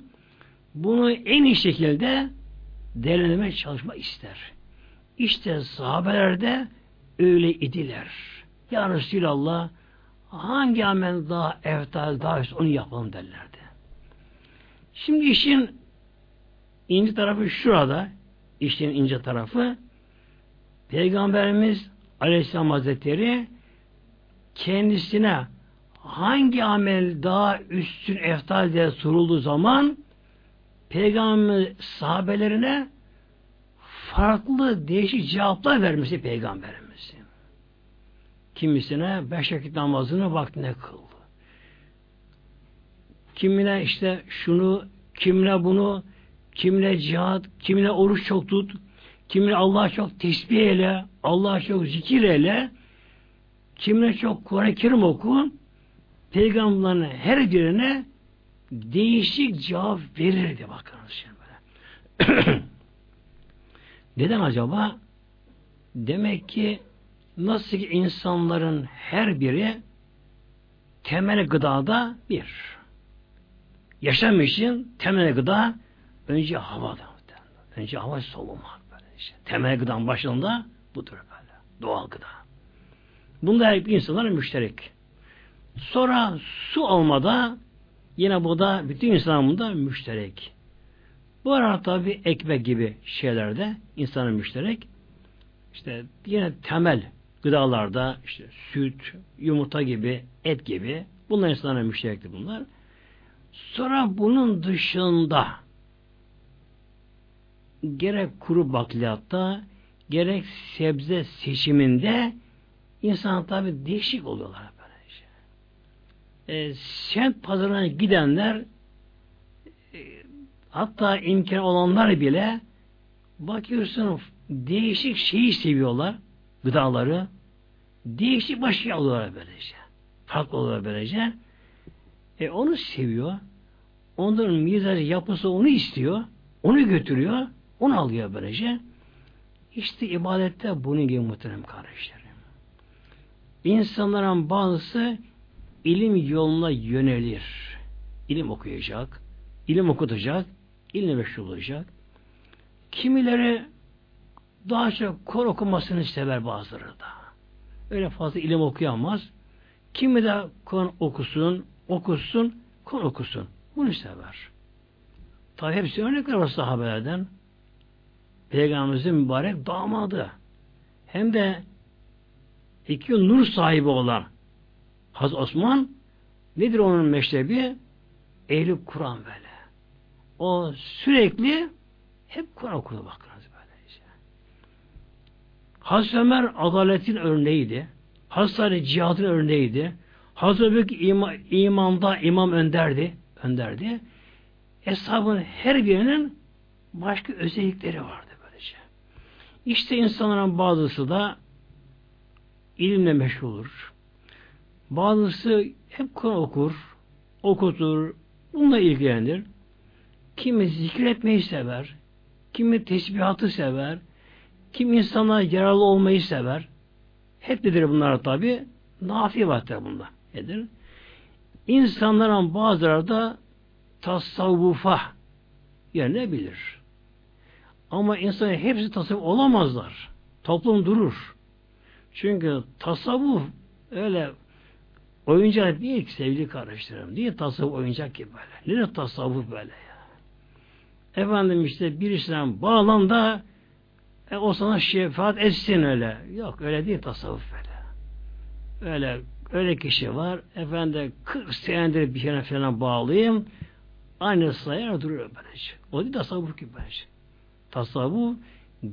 bunu en iyi şekilde değerlendirmeye çalışma ister. İşte sahabelerde öyle idiler. Ya Resulallah hangi amel daha eftal, daha üst onu yapalım derlerdi. Şimdi işin ince tarafı şurada. İşin ince tarafı Peygamberimiz Aleyhisselam Hazretleri kendisine hangi amel daha üstün eftal diye sorulduğu zaman Peygamber sahabelerine farklı değişik cevaplar vermesi Peygamberimizin. Kimisine beş vakit namazını vaktine kıldı. Kimine işte şunu, kimine bunu, kimine cihat, kimine oruç çok tut, kimine Allah'a çok tesbih eyle, Allah'a çok zikir eyle, kimine çok Kur'an-ı Kerim oku, peygamberlerin her birine değişik cevap verirdi bakınız şimdi böyle. Neden acaba? Demek ki nasıl ki insanların her biri temel gıdada bir. Yaşam için temel gıda önce havada. Önce hava solumak. Böyle işte. Temel gıdanın başında budur böyle. Doğal gıda. Bunda her bir insanların müşterek. Sonra su almada yine bu da bütün insanın müşterek. Bu arada tabi ekmek gibi şeylerde insanın müşterek. İşte yine temel gıdalarda işte süt, yumurta gibi, et gibi bunlar insanlara müşterektir bunlar. Sonra bunun dışında gerek kuru bakliyatta gerek sebze seçiminde insan tabi değişik oluyorlar böylece. E, semt pazarına gidenler e, hatta imkan olanlar bile bakıyorsun değişik şeyi seviyorlar gıdaları değişik başka alıyorlar böylece. Farklı oluyor böylece. E onu seviyor. Onların mizacı yapısı onu istiyor. Onu götürüyor. Onu alıyor böylece. İşte ibadette bunun gibi muhterem kardeşlerim. İnsanların bazısı ilim yoluna yönelir. İlim okuyacak, ilim okutacak, ilim meşhur olacak. Kimileri daha çok Kur okumasını sever bazıları da. Öyle fazla ilim okuyamaz. Kimi de Kur'an okusun, okusun, Kur'an okusun. Bunu sever. Tabi hepsi örnekler var sahabelerden. Peygamberimizin mübarek damadı. Hem de iki nur sahibi olan Haz Osman nedir onun meşrebi? Ehli Kur'an böyle. O sürekli hep Kur'an okudu bakınız böyle. Işte. Hazreti Ömer adaletin örneğiydi. Hazreti Ali cihadın örneğiydi. Hazreti Ömer ima, imanda imam önderdi. önderdi. Eshabın her birinin başka özellikleri vardı böylece. İşte insanların bazısı da ilimle meşgul olur. Bazısı hep Kur'an okur, okutur, bununla ilgilenir. Kimi zikretmeyi sever, kimi tesbihatı sever, kim insana yararlı olmayı sever. Hep nedir bunlar tabi? Nafi vaatler bunlar. Nedir? İnsanların bazıları da tasavvufa bilir. Ama insan hepsi tasavvuf olamazlar. Toplum durur. Çünkü tasavvuf öyle oyuncak değil ki sevgili kardeşlerim. Değil tasavvuf oyuncak gibi böyle. Ne tasavvuf böyle ya? Efendim işte birisine bağlan da e, o sana şefaat etsin öyle. Yok öyle değil tasavvuf böyle. Öyle öyle kişi var. Efendim 40 senedir bir şeyine falan bağlayayım. Aynı sayar duruyor böylece. O değil tasavvuf gibi böylece. Tasavvuf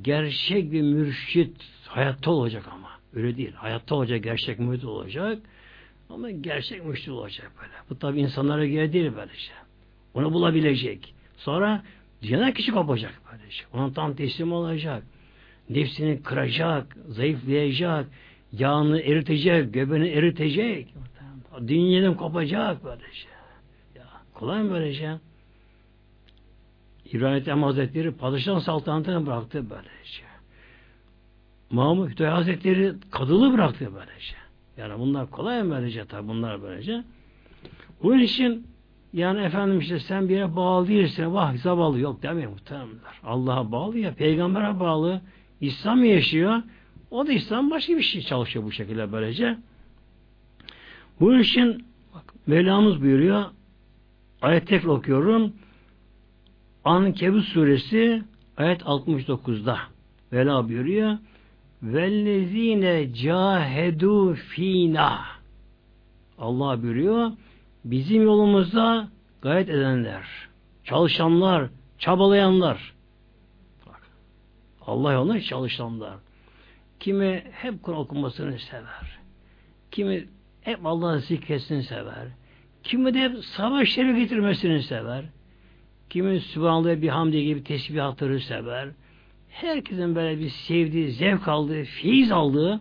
gerçek bir mürşit hayatta olacak ama. Öyle değil. Hayatta olacak, gerçek mürşit olacak. Ama gerçek mürşit olacak böyle. Bu tabi insanlara göre değil böylece. Onu bulabilecek. Sonra dünyada kişi kopacak böylece. Ona tam teslim olacak. Nefsini kıracak, zayıflayacak, yağını eritecek, göbeğini eritecek. Dünyadan kopacak böylece. Ya, kolay mı böylece? İbrahim Ethem Hazretleri padişahın saltanatını bıraktı böylece. Mahmud Hüdayi Hazretleri kadılı bıraktı böylece. Yani bunlar kolay mı böylece tabi bunlar böylece. Bunun için yani efendim işte sen bir yere bağlı değilsin. Vah zavallı yok demiyor muhtemelenler. Allah'a bağlı ya peygambere bağlı. İslam yaşıyor. O da İslam başka bir şey çalışıyor bu şekilde böylece. Bunun için bak, Mevlamız buyuruyor ayet tekrar okuyorum. Ankebut suresi ayet 69'da Vela buyuruyor Vellezine cahedu fina Allah buyuruyor bizim yolumuzda gayet edenler çalışanlar çabalayanlar. Allah yolunda çalışanlar. Kimi hep Kur'an okumasını sever kimi hep Allah'ın zikretini sever kimi de hep savaş şerif getirmesini sever kimi Sübhanallah bir hamdi gibi tesbihatları sever herkesin böyle bir sevdiği, zevk aldığı, feyiz aldığı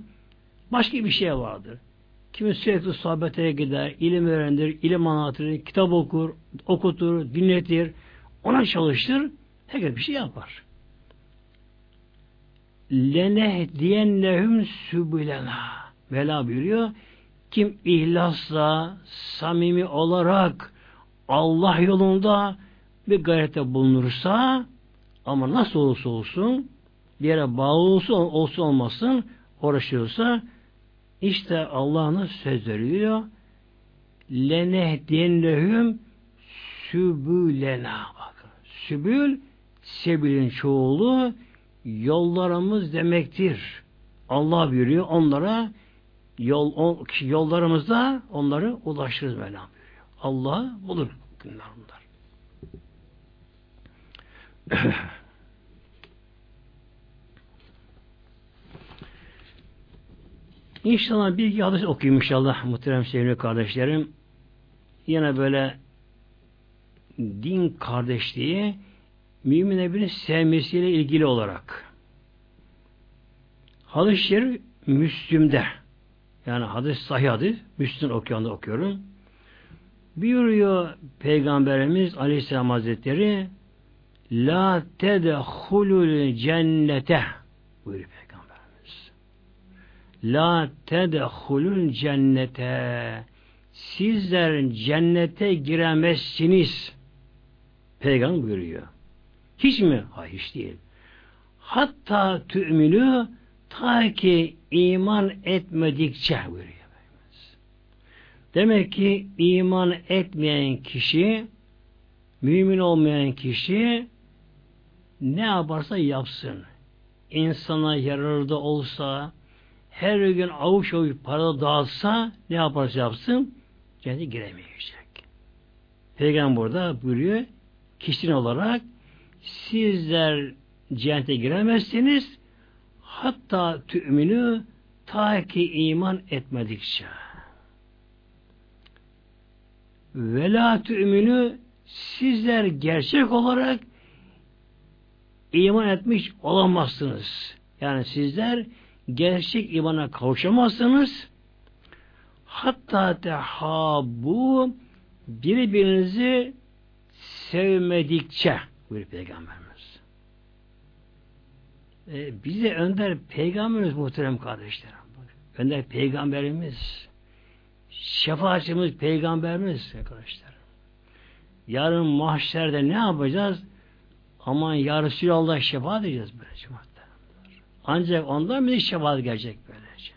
başka bir şey vardır. Kimi sürekli sohbetlere gider, ilim öğrenir, ilim anlatır, kitap okur, okutur, dinletir, ona çalıştır, herkes bir şey yapar. Lene diyennehum sübülena. Vela buyuruyor. Kim ihlasla, samimi olarak Allah yolunda bir gayrete bulunursa ama nasıl olursa olsun bir yere bağlı olsun, olsun olmasın uğraşıyorsa işte Allah'ın söz veriyor. Lenehdiyennehum sübülena bakın. Sübül sebilin çoğulu yollarımız demektir. Allah buyuruyor onlara yol, yollarımızda onları ulaşırız Mevlam buyuruyor. Allah bulur bunlar bunlar. İnşallah bir iki hadis okuyayım inşallah muhterem sevgili kardeşlerim. Yine böyle din kardeşliği mümin birinin sevmesiyle ilgili olarak. Hadis-i Şerif Müslüm'de yani hadis sahih hadis Müslüm okuyanda okuyorum. Buyuruyor Peygamberimiz Aleyhisselam Hazretleri La tedhulul cennete buyuruyor Peygamberimiz. La tedhulul cennete sizler cennete giremezsiniz. Peygamber buyuruyor. Hiç mi? Hayır hiç değil. Hatta tü'minü ta ki iman etmedikçe buyuruyor. Demek ki iman etmeyen kişi mümin olmayan kişi ne yaparsa yapsın. İnsana yararı da olsa, her gün avuç avuç para dağıtsa ne yaparsa yapsın cennete giremeyecek. Peygamber burada buyuruyor kişinin olarak sizler cennete giremezsiniz hatta tü'minü ta ki iman etmedikçe. Vela tü'minü sizler gerçek olarak iman etmiş olamazsınız. Yani sizler gerçek imana kavuşamazsınız. Hatta tehabu birbirinizi sevmedikçe buyuruyor Peygamberimiz. Ee, bize önder Peygamberimiz muhterem kardeşlerim. Önder Peygamberimiz şefaatçimiz Peygamberimiz arkadaşlar. Yarın mahşerde ne yapacağız? Aman ya Resulallah şefaat edeceğiz böylece Ancak ondan bize şefaat gelecek böylece.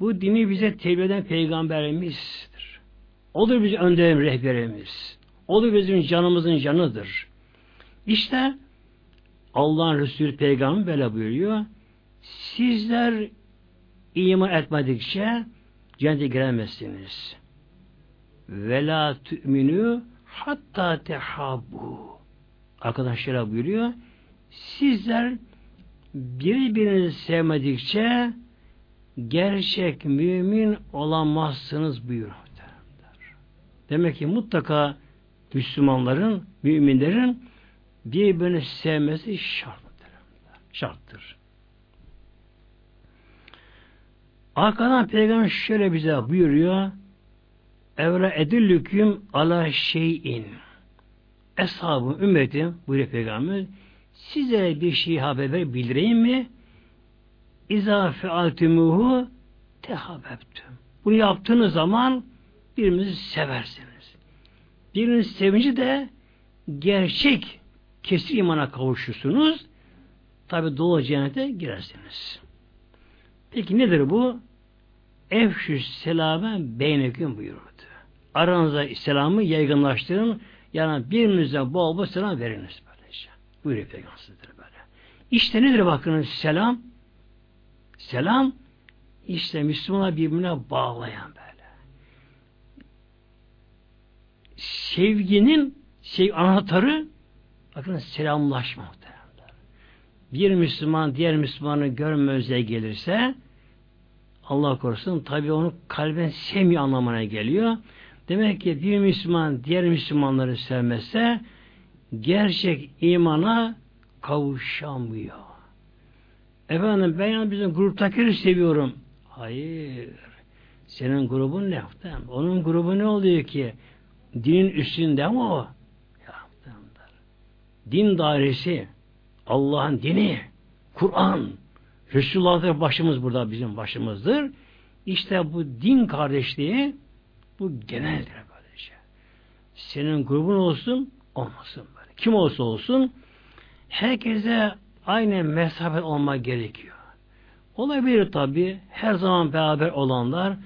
Bu dini bize tebliğ eden peygamberimizdir. Odur bizim önderim rehberimiz. Odur bizim canımızın canıdır. İşte Allah'ın Resulü peygamber böyle buyuruyor. Sizler iman etmedikçe cennete giremezsiniz. Ve la tü'minü hatta tehabbu. Arkadaşlara buyuruyor. Sizler birbirinizi sevmedikçe gerçek mümin olamazsınız buyuruyor. Demek ki mutlaka Müslümanların, müminlerin birbirini sevmesi şarttır. Şarttır. Arkadan Peygamber şöyle bize buyuruyor. Evre edillüküm ala şeyin. Eshabım, ümmetim, buyuruyor Peygamber. Size bir şey haber bildireyim mi? İza fealtumuhu tehabebtüm. Bunu yaptığınız zaman birbirinizi seversiniz. Birinin sevinci de gerçek kesin imana kavuşursunuz. Tabi doğu cennete girersiniz. Peki nedir bu? Efşü selame beyneküm buyurdu. Aranızda selamı yaygınlaştırın. Yani birbirinize bol bol selam veriniz böylece. Buyuruyor Peygamber böyle. İşte nedir bakınız selam? Selam işte Müslümanlar birbirine bağlayan böyle. Sevginin şey anahtarı bakın selamlaşma muhtemelen. Bir Müslüman diğer Müslümanı görmezliğe gelirse Allah korusun tabi onu kalben sevmiyor anlamına geliyor. Demek ki bir Müslüman diğer Müslümanları sevmezse gerçek imana kavuşamıyor. Efendim ben yani bizim gruptakileri seviyorum. Hayır. Senin grubun ne? Onun grubu ne oluyor ki? Dinin üstünde mi o? Din dairesi, Allah'ın dini, Kur'an, Resulullah'dır başımız burada bizim başımızdır. İşte bu din kardeşliği bu geneldir böylece. Senin grubun olsun, olmasın böyle. Kim olsa olsun herkese aynı mesafe olmak gerekiyor. Olabilir tabi. Her zaman beraber olanlar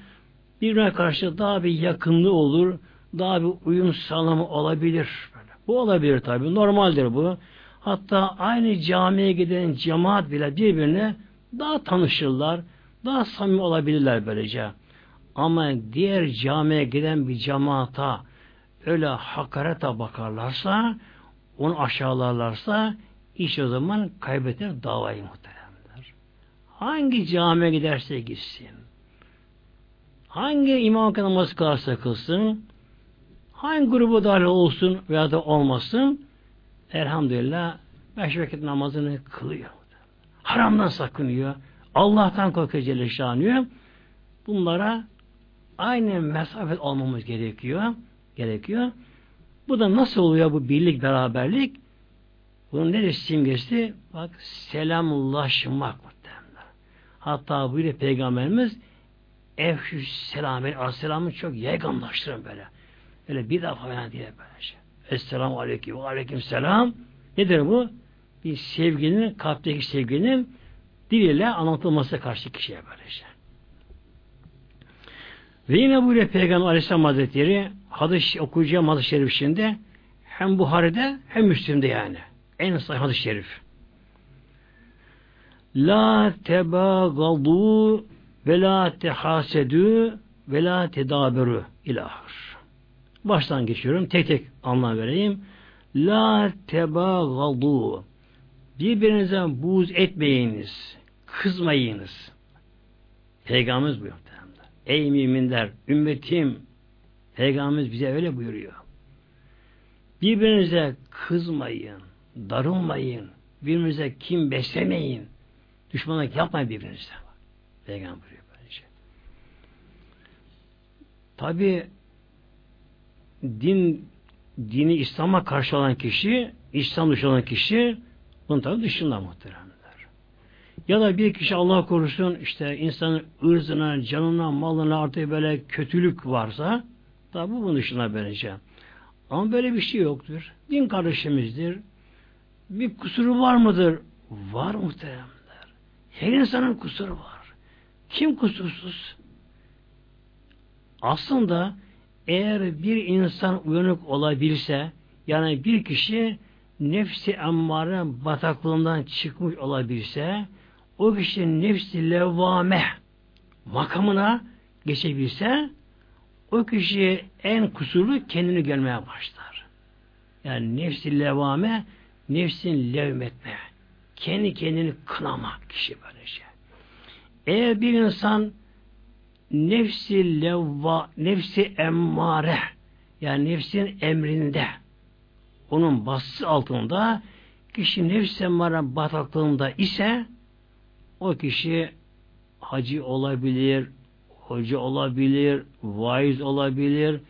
birbirine karşı daha bir yakınlığı olur, daha bir uyum sağlamı olabilir. Böyle. Bu olabilir tabi. Normaldir bu. Hatta aynı camiye giden cemaat bile birbirine daha tanışırlar, daha samimi olabilirler böylece. Ama diğer camiye giden bir cemaata öyle hakarete bakarlarsa, onu aşağılarlarsa iş o zaman kaybeder davayı muhteremler. Hangi camiye giderse gitsin, hangi imam namazı kılarsa kılsın, hangi grubu dahil olsun veya da olmasın, elhamdülillah beş vakit namazını kılıyor. Haramdan sakınıyor. Allah'tan korkuyor Celle Şanıyor. Bunlara aynı mesafe olmamız gerekiyor. Gerekiyor. Bu da nasıl oluyor bu birlik, beraberlik? Bunun nedir simgesi? Bak selamlaşmak muhtemelen. Hatta buyuruyor Peygamberimiz Efşü selamı, aleyhisselamı çok yaygınlaştırın böyle. Öyle bir defa falan diye böyle şey. Esselamu aleyküm aleyküm selam. Nedir bu? Bir sevginin, kalpteki sevginin diliyle anlatılması karşı kişiye böyle şey. Ve yine buyuruyor Peygamber Aleyhisselam Hazretleri hadis okuyacağım hadis-i şerif içinde Hem Buhari'de hem Müslim'de yani. En sahih hadis şerif. La tebagadu ve la tehasedü ve la tedaberu ilahır. Baştan geçiyorum. Tek tek anlam vereyim. La tebagadu birbirinize buz etmeyiniz. Kızmayınız. Peygamberimiz buyuruyor. Ey müminler, ümmetim Peygamberimiz bize öyle buyuruyor. Birbirinize kızmayın, darılmayın, birbirinize kim beslemeyin, düşmanlık yapmayın birbirinize. Peygamber buyuruyor böylece. Tabi din dini İslam'a karşı olan kişi, İslam dışı olan kişi bunun tabi dışında muhteremler. Ya da bir kişi Allah korusun işte insanın ırzına, canına, malına artık böyle kötülük varsa tabi bunun dışına vereceğim. Ama böyle bir şey yoktur. Din kardeşimizdir. Bir kusuru var mıdır? Var muhteremler. Her insanın kusuru var. Kim kusursuz? Aslında eğer bir insan uyanık olabilse, yani bir kişi nefsi emmare bataklığından çıkmış olabilse, o kişi nefsi levvame makamına geçebilse, o kişi en kusurlu kendini görmeye başlar. Yani nefsi levame, nefsin levmetme. Kendi kendini kınama kişi böylece. Eğer bir insan nefsi levva, nefsi emmare yani nefsin emrinde onun baskısı altında kişi nefsi emmare bataklığında ise o kişi hacı olabilir, hoca olabilir, vaiz olabilir,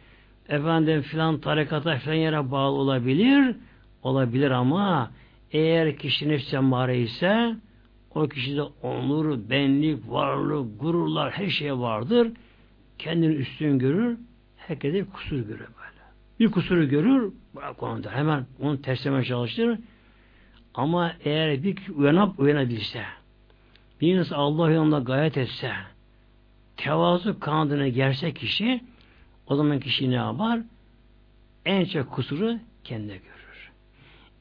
efendim filan tarikata filan yere bağlı olabilir, olabilir ama eğer kişi nefsi emmare ise o kişide onur, benlik, varlık, gururlar her şey vardır. Kendini üstün görür, herkese kusur görür böyle. Bir kusuru görür, bırak onu da hemen onu terslemeye çalıştır. Ama eğer bir uyanıp uyanabilse, bir insan Allah yolunda gayet etse, tevazu kanadına gerse kişi, o zaman kişi ne yapar? En çok kusuru kendine görür.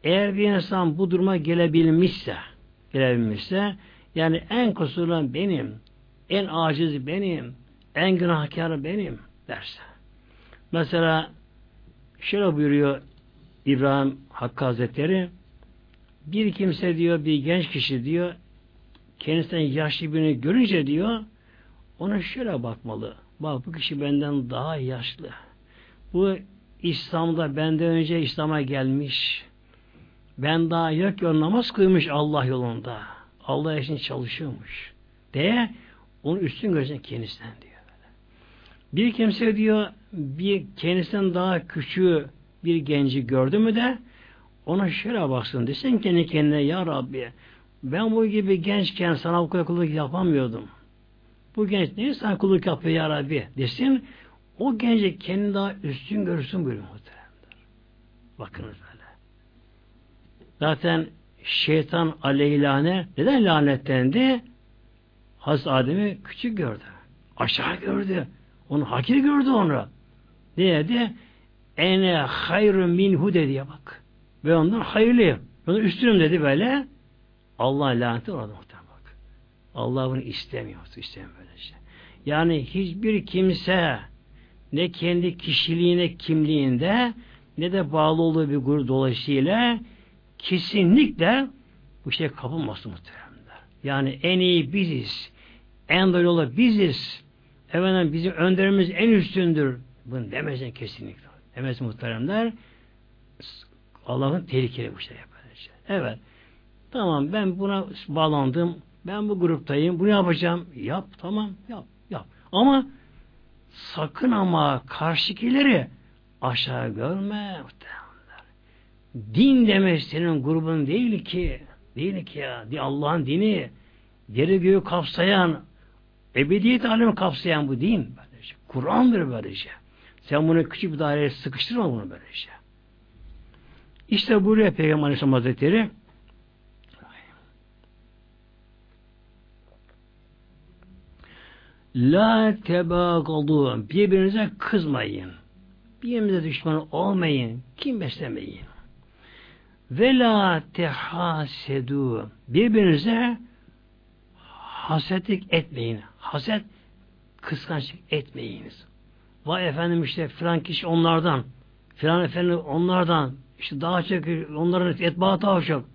Eğer bir insan bu duruma gelebilmişse, gelebilmişse, yani en kusurlu benim, en aciz benim, en günahkar benim derse. Mesela şöyle buyuruyor İbrahim Hakkı Hazretleri, bir kimse diyor, bir genç kişi diyor, kendisinden yaşlı birini görünce diyor, ona şöyle bakmalı. Bak bu kişi benden daha yaşlı. Bu İslam'da benden önce İslam'a gelmiş. Ben daha yok yol namaz kıymış Allah yolunda. Allah için çalışıyormuş. Diye onu üstün görecek kendisinden diyor. Bir kimse diyor bir kendisinden daha küçüğü bir genci gördü mü de ona şöyle baksın desin kendi kendine ya Rabbi ben bu gibi gençken sana bu kadar kulluk yapamıyordum. Bu genç niye sana kulluk yapıyor ya Rabbi desin. O genci kendi daha üstün görsün buyuruyor muhteremler. Bakınız böyle. Zaten şeytan aleyhilane neden lanetlendi? Hazreti Adem'i küçük gördü. Aşağı gördü. Onu hakir gördü onu. Ne dedi? Ene hayru minhu dedi ya bak. Ve ondan hayırlıyım. Ben üstünüm dedi böyle. Allah laneti orada muhtemelen bak. Allah bunu istemiyor. istemiyor böyle şey. Yani hiçbir kimse ne kendi kişiliğine, kimliğinde ne de bağlı olduğu bir grup dolayısıyla kesinlikle bu şey kapılmasın muhteremler. Yani en iyi biziz. En doğru yolu biziz. Efendim bizim önderimiz en üstündür. Bunu demezsin kesinlikle. Demez muhteremler. Allah'ın tehlikeli bu şey yapacak. Evet. Tamam ben buna bağlandım. Ben bu gruptayım. Bunu yapacağım. Yap tamam yap yap. Ama sakın ama karşıkileri aşağı görme. Din demek senin grubun değil ki. Değil ki ya. Allah'ın dini. Yeri göğü kapsayan ebediyet alemi kapsayan bu din. Böylece. Kur'an'dır böylece. Sen bunu küçük bir daireye sıkıştırma bunu böylece. İşte buraya Peygamber Aleyhisselam Hazretleri La tebagalu birbirinize kızmayın. Birbirimize düşman olmayın. Kim beslemeyin. Ve la tehasedu. Birbirinize hasetlik etmeyin. Haset kıskançlık etmeyiniz. Vay efendim işte filan kişi onlardan, filan efendim onlardan, işte daha çok onların etbaatı daha çok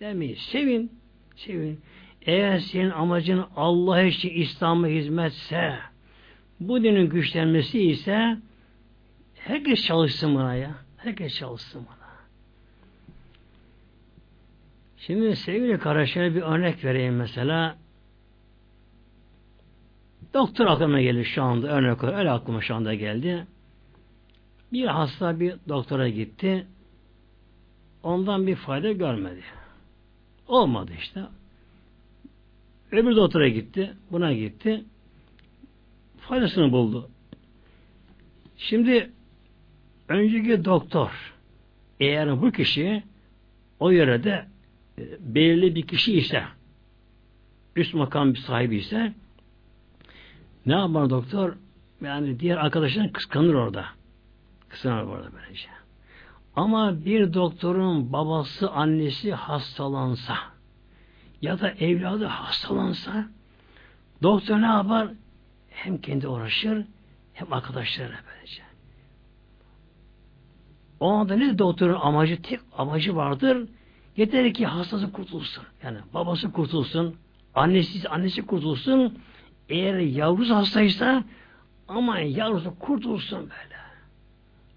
demeyin. Sevin, sevin. Eğer senin amacın Allah için İslam'a hizmetse, bu dinin güçlenmesi ise herkes çalışsın buna ya. Herkes çalışsın buna. Şimdi sevgili kardeşlere bir örnek vereyim mesela. Doktor aklıma gelir şu anda örnek olarak öyle aklıma şu anda geldi. Bir hasta bir doktora gitti. Ondan bir fayda görmedi. Olmadı işte. Öbür doktora gitti. Buna gitti. Faydasını buldu. Şimdi önceki doktor eğer bu kişi o yörede e, belirli bir kişi ise üst makam bir sahibi ise ne yapar doktor? Yani diğer arkadaşların kıskanır orada. Kıskanır orada böylece. Ama bir doktorun babası, annesi hastalansa ya da evladı hastalansa doktor ne yapar? Hem kendi uğraşır hem arkadaşlarına böylece. O anda ne doktorun amacı? Tek amacı vardır. Yeter ki hastası kurtulsun. Yani babası kurtulsun, annesi annesi kurtulsun. Eğer yavrusu hastaysa ama yavrusu kurtulsun böyle.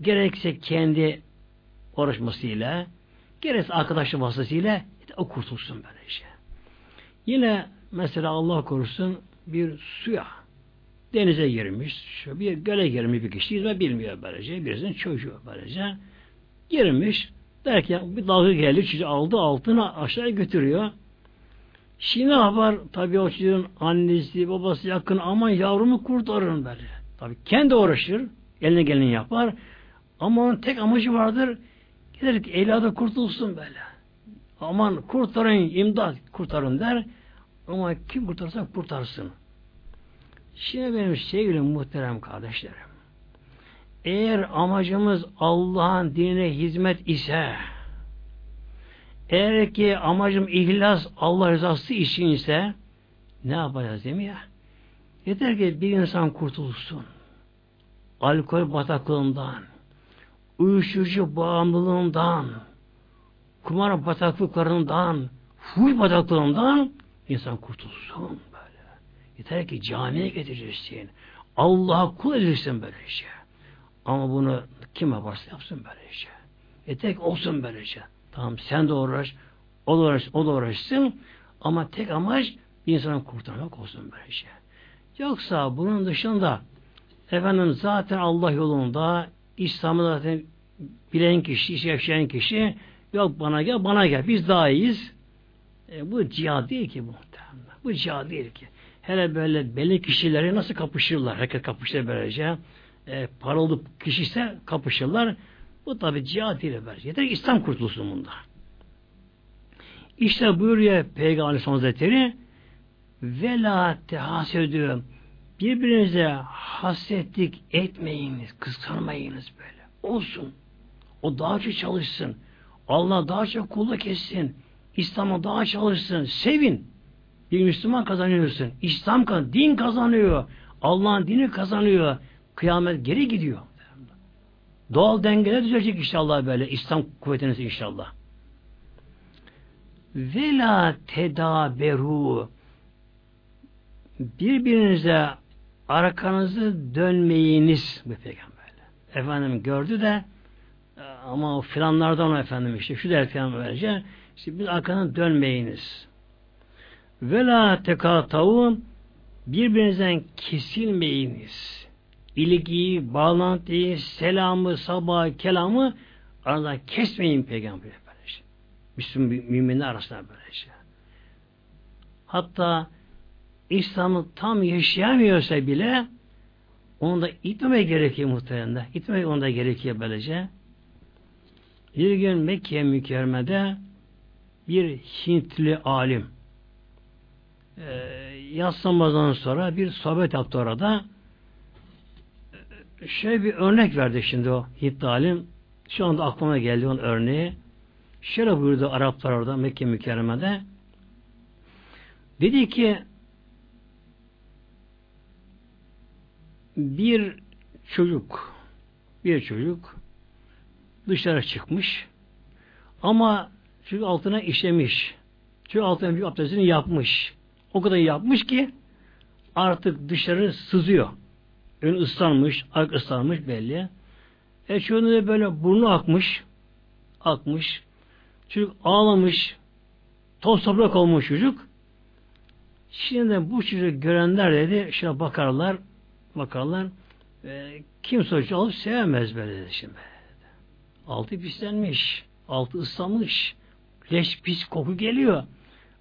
Gerekse kendi uğraşmasıyla, gerekse arkadaşlık vasıtasıyla o kurtulsun böyle. Yine mesela Allah korusun bir suya denize girmiş, şu bir göle girmiş bir kişi yüzme bilmiyor böylece. Birisinin çocuğu böylece. Girmiş derken bir dalga geldi, çocuğu aldı altına aşağı götürüyor. Şimdi ne yapar? Tabi o çocuğun annesi, babası yakın aman yavrumu kurtarın böyle. Tabi kendi uğraşır, eline geleni yapar. Ama onun tek amacı vardır. Gider ki evladı kurtulsun böyle. Aman kurtarın, imdat kurtarın der. Ama kim kurtarsa kurtarsın. Şimdi benim sevgili muhterem kardeşlerim. Eğer amacımız Allah'ın dinine hizmet ise eğer ki amacım ihlas Allah rızası için ise ne yapacağız değil mi ya? Yeter ki bir insan kurtulsun. Alkol bataklığından, uyuşturucu bağımlılığından, kumar bataklıklarından, fuh bataklığından insan kurtulsun böyle. Yeter ki camiye getirirsin. Allah'a kul edilsin böyle şey. Ama bunu kim yaparsa yapsın böyle şey. Yeter ki olsun böyle şey. Tamam sen de uğraş, o da uğraş, o da uğraşsın ama tek amaç insanı kurtarmak olsun böyle şey. Yoksa bunun dışında efendim zaten Allah yolunda İslam'ı zaten bilen kişi, iş yaşayan kişi yok bana gel, bana gel. Biz daha iyiyiz. E, bu cihad değil ki bu. Bu cihad değil ki. Hele böyle belli kişileri nasıl kapışırlar? Herkes kapışır böylece. E, paralı kişi ise kapışırlar. Bu tabi cihat ile verir. Yeter ki İslam kurtulsun bunda. İşte buyuruyor Peygamber Aleyhisselam Hazretleri ve la tehasedü birbirinize hasretlik etmeyiniz, kıskanmayınız böyle. Olsun. O daha çok çalışsın. Allah daha çok kulluk etsin. İslam'a daha çalışsın. Sevin. Bir Müslüman kazanıyorsun. İslam kazanıyor. Din kazanıyor. Allah'ın dini kazanıyor. Kıyamet geri gidiyor. Doğal dengeler düzelecek inşallah böyle. İslam kuvvetiniz inşallah. Vela tedaberu birbirinize arkanızı dönmeyiniz bu peygamberle. Efendim gördü de ama o filanlardan efendim işte şu der filan böylece işte biz arkanı dönmeyiniz. Vela tekatavu birbirinizden kesilmeyiniz ilgiyi, bağlantıyı, selamı, sabah, kelamı aradan kesmeyin peygamber böylece. Müslüman müminler arasında böylece. Hatta İslam'ı tam yaşayamıyorsa bile onu da itmemeye gerekiyor muhtemelen. İtmemeye onu da gerekiyor böylece. Bir gün Mekke mükerremede bir Hintli alim e, yatsı sonra bir sohbet yaptı orada şöyle bir örnek verdi şimdi o Hint Şu anda aklıma geldi onun örneği. Şöyle buyurdu Araplar orada Mekke mükerremede. Dedi ki bir çocuk bir çocuk dışarı çıkmış ama çocuk altına işlemiş. Çocuk altına bir abdestini yapmış. O kadar yapmış ki artık dışarı sızıyor. Ön ıslanmış, ark ıslanmış belli. E çocuğun da böyle burnu akmış, akmış. Çocuk ağlamış, toz toprak olmuş çocuk. Şimdi bu çocuğu görenler dedi, şuna bakarlar, bakarlar. E, kim sonuç alıp sevemez böyle dedi şimdi. Altı pislenmiş, altı ıslanmış, leş pis koku geliyor.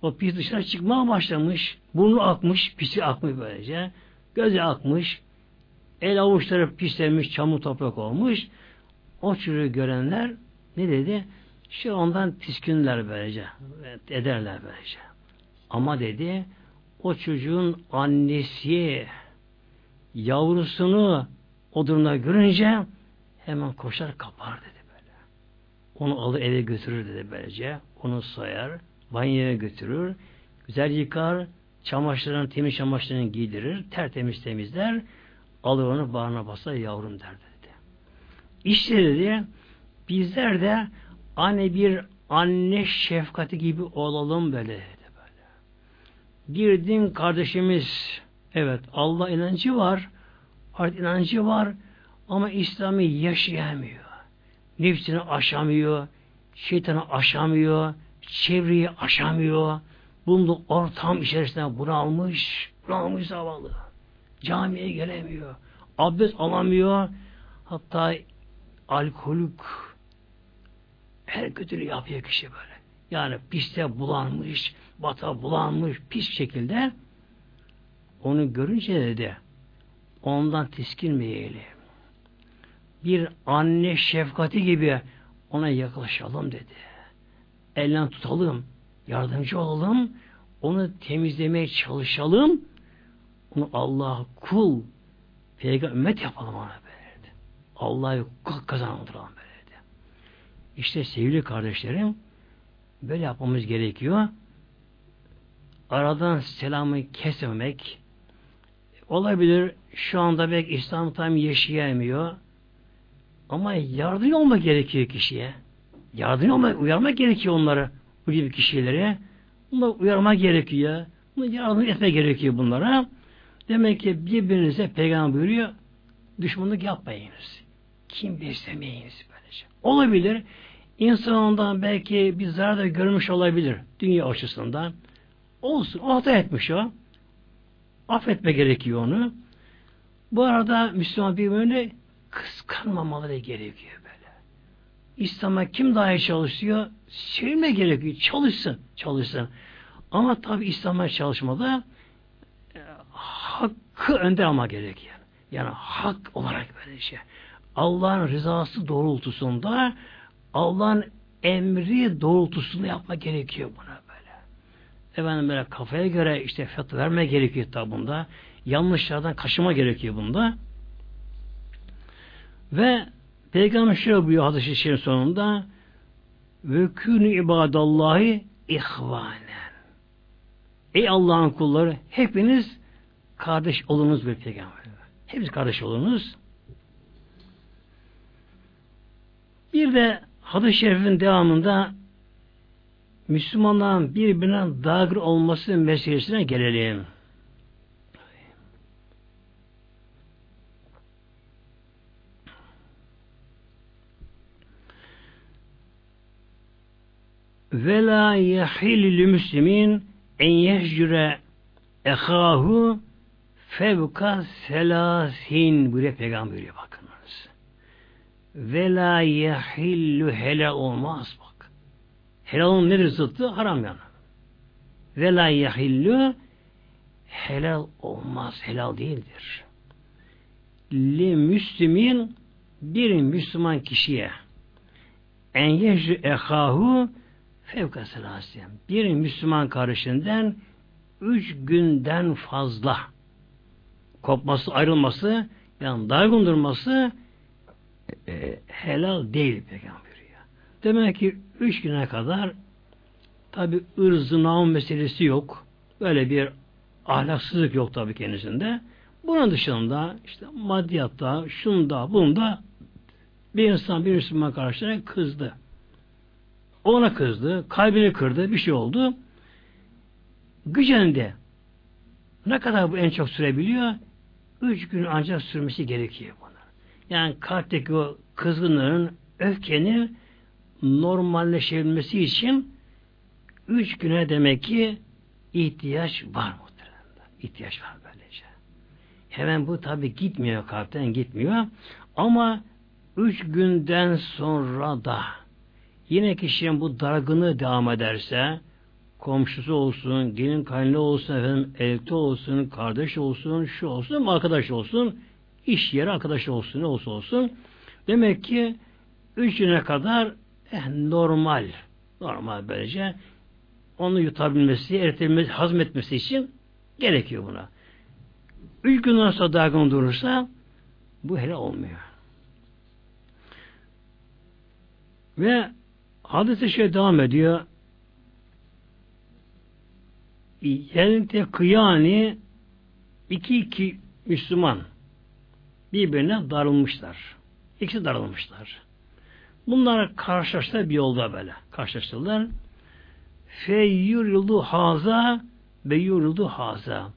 O pis dışarı çıkmaya başlamış, burnu akmış, pisi akmış böylece, gözü akmış, el avuçları pislenmiş, çamur toprak olmuş. O çocuğu görenler ne dedi? Şu ondan tiskünler böylece, ederler böylece. Ama dedi, o çocuğun annesi yavrusunu o durumda görünce hemen koşar kapar dedi. Onu alır eve götürür dedi böylece. Onu soyar, banyoya götürür, güzel yıkar, çamaşırlarını, temiz çamaşırlarını giydirir, tertemiz temizler, alır onu bağrına basar, yavrum der dedi. İşte dedi, bizler de anne bir anne şefkati gibi olalım böyle dedi böyle. Bir din kardeşimiz, evet Allah inancı var, artık inancı var ama İslam'ı yaşayamıyor. Nefsini aşamıyor, şeytanı aşamıyor, çevreyi aşamıyor. Bunu ortam içerisinde bunalmış, bunalmış zavallı. Camiye gelemiyor. Abdest alamıyor. Hatta alkolük her kötülüğü yapıyor kişi böyle. Yani piste bulanmış, bata bulanmış, pis şekilde onu görünce dedi ondan tiskinmeyelim. Bir anne şefkati gibi ona yaklaşalım dedi elden tutalım, yardımcı olalım, onu temizlemeye çalışalım, onu Allah kul, peygamber yapalım ona böyle. Allah'ı kazandıralım böyle. İşte sevgili kardeşlerim, böyle yapmamız gerekiyor. Aradan selamı kesmemek, olabilir şu anda belki İslam tam yaşayamıyor, ama yardım olmak gerekiyor kişiye. Yardım olmak, uyarmak gerekiyor onları, bu gibi kişilere. Bunları uyarmak gerekiyor. Bunları yardım etmek gerekiyor bunlara. Demek ki birbirinize peygamber buyuruyor, düşmanlık yapmayınız. Kim beslemeyiniz böylece. Olabilir. İnsan ondan belki bir zarar da görmüş olabilir. Dünya açısından. Olsun. O hata etmiş o. Affetme gerekiyor onu. Bu arada Müslüman birbirine kıskanmamaları gerekiyor. İslam'a kim daha iyi çalışıyor? Sevme gerekiyor. Çalışsın. Çalışsın. Ama tabi İslam'a çalışmada e, hakkı önde ama gerekiyor. Yani hak olarak böyle şey. Allah'ın rızası doğrultusunda Allah'ın emri doğrultusunda yapma gerekiyor buna böyle. Efendim böyle kafaya göre işte fetva verme gerekiyor tabi bunda. Yanlışlardan kaşıma gerekiyor bunda. Ve Peygamber şöyle buyuruyor hadis-i şerif sonunda ve künü ibadallahi ihvanen. Ey Allah'ın kulları hepiniz kardeş olunuz bir peygamber. Hepiniz kardeş olunuz. Bir de hadis-i şerifin devamında Müslümanların birbirine dağır olması meselesine gelelim. Ve la yehillü müslimin en yehcüre ehahu fevka selasin buyuruyor peygamber buyuruyor bakınız. Ve la yehillü helal olmaz bak. Helalın nedir zıttı? Haram yani. Ve la yehillü helal olmaz. Helal değildir. Li müslimin bir Müslüman kişiye en yehcü ehahu Fevkasıl hasiyem. Bir Müslüman kardeşinden üç günden fazla kopması, ayrılması Yani dargın durması e, helal değil peygamber ya. Demek ki üç güne kadar tabi ırzı naum meselesi yok. Böyle bir ahlaksızlık yok tabi kendisinde. Bunun dışında işte maddiyatta, şunda, bunda bir insan bir Müslüman karşısına kızdı. Ona kızdı, kalbini kırdı, bir şey oldu. Gücendi. Ne kadar bu en çok sürebiliyor? Üç gün ancak sürmesi gerekiyor buna. Yani kalpteki o kızgınlığın, öfkenin normalleşebilmesi için üç güne demek ki ihtiyaç var muhtemelen. İhtiyaç var böylece. Hemen bu tabi gitmiyor kalpten gitmiyor. Ama üç günden sonra da yine kişinin bu dargını devam ederse komşusu olsun, gelin kaynı olsun, efendim, elti olsun, kardeş olsun, şu olsun, arkadaş olsun, iş yeri arkadaş olsun, ne olsa olsun. Demek ki üç güne kadar eh, normal, normal böylece onu yutabilmesi, eritebilmesi, hazmetmesi için gerekiyor buna. Üç günden sonra dargın durursa bu hele olmuyor. Ve hadise şey devam ediyor. Yerinde kıyani iki iki Müslüman birbirine darılmışlar. İkisi darılmışlar. Bunlar karşılaştılar bir yolda böyle. Karşılaştılar. Feyyurildu haza ve yurildu haza.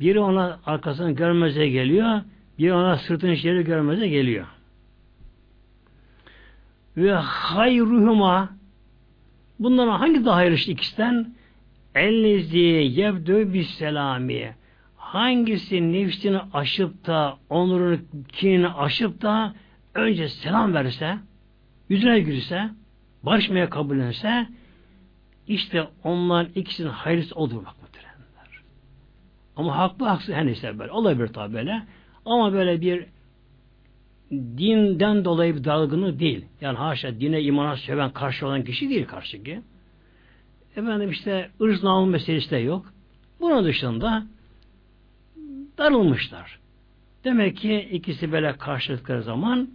Biri ona arkasını görmeze geliyor, biri ona sırtını içeri görmeze geliyor. Ve hayruhuma bunların hangi daha hayırlı ikisinden? Ellezi yebdü bis selami. Hangisi nefsini aşıp da onurunu kinini aşıp da önce selam verse, yüzüne gülse, barışmaya kabul etse işte onların ikisinin hayırlısı odur bak muhteremler. Ama haklı haksız her neyse böyle. Olabilir tabi böyle. Ama böyle bir dinden dolayı bir dalgını değil. Yani haşa dine imana seven karşı olan kişi değil karşı ki. Efendim işte ırz namus meselesi de yok. Bunun dışında darılmışlar. Demek ki ikisi böyle karşılıkları zaman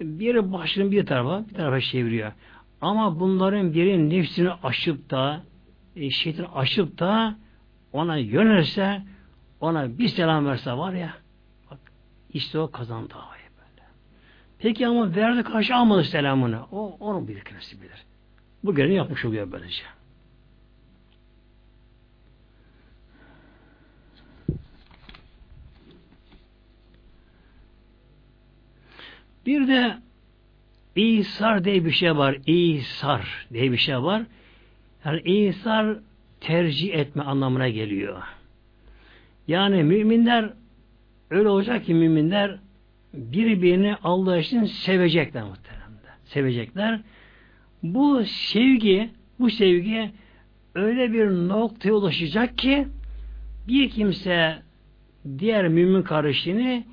biri başını bir tarafa bir tarafa çeviriyor. Ama bunların biri nefsini aşıp da e, şeytanı aşıp da ona yönelse ona bir selam verse var ya işte o kazandı davayı böyle. Peki ama verdi karşı almadı selamını. O onun bir kendisi bilir. Bu görevi yapmış oluyor böylece. Bir de İsar diye bir şey var. İsar diye bir şey var. Yani İsar tercih etme anlamına geliyor. Yani müminler öyle olacak ki müminler birbirini Allah için sevecekler muhtemelen. Sevecekler. Bu sevgi, bu sevgi öyle bir noktaya ulaşacak ki bir kimse diğer mümin kardeşini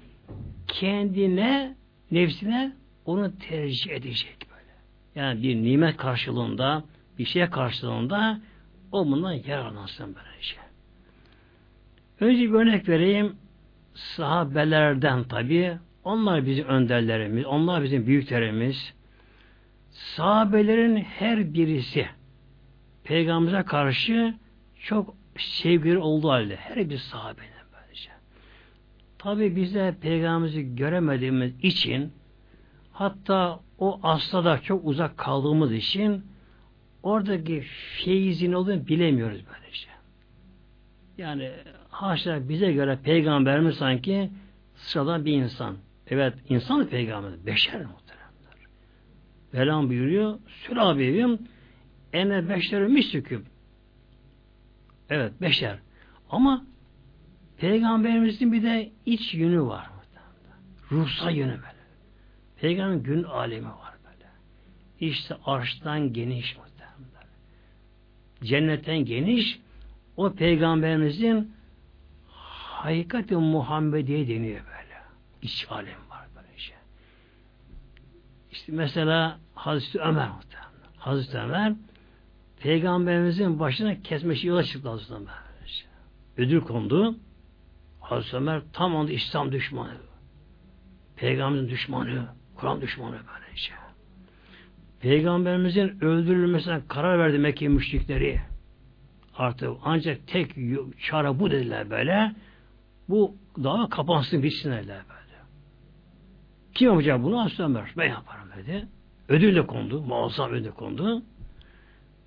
kendine, nefsine onu tercih edecek böyle. Yani bir nimet karşılığında, bir şey karşılığında o bundan yararlansın böylece. Önce bir örnek vereyim. Sahabelerden tabi. Onlar bizim önderlerimiz, onlar bizim büyüklerimiz. Sahabelerin her birisi Peygamber'e karşı çok sevgili olduğu halde her bir sahabenin böylece. Tabi bize Peygamberimizi göremediğimiz için Hatta o aslada çok uzak kaldığımız için oradaki feyizin olduğunu bilemiyoruz böylece. Yani haşa bize göre peygamberimiz sanki sıradan bir insan. Evet insan peygamber, beşer muhteremler. Velam buyuruyor, Sül abiyim ene beşer mislüküm. Evet beşer. Ama peygamberimizin bir de iç yönü var. Ruhsal yönü böyle. Peygamberin gün alemi var böyle. İşte arştan geniş muhtemelen. Cennetten geniş o peygamberimizin hakikati Muhammediye deniyor böyle. İç alem var böyle şey. İşte mesela Hazreti Ömer. Hazreti Ömer peygamberimizin başına kesme yola çıktı Hazreti Ömer. Ödül kondu. Hazreti Ömer tam anda İslam düşmanı. Peygamberin düşmanı, Kur'an düşmanı böylece. Peygamberimizin öldürülmesine karar verdi Mekke müşrikleri. Artık ancak tek çare bu dediler böyle. Bu dava kapansın bitsin dediler böyle. Kim yapacak bunu? Hazreti Ömer. Ben yaparım dedi. Ödül de kondu. Muazzam ödül kondu.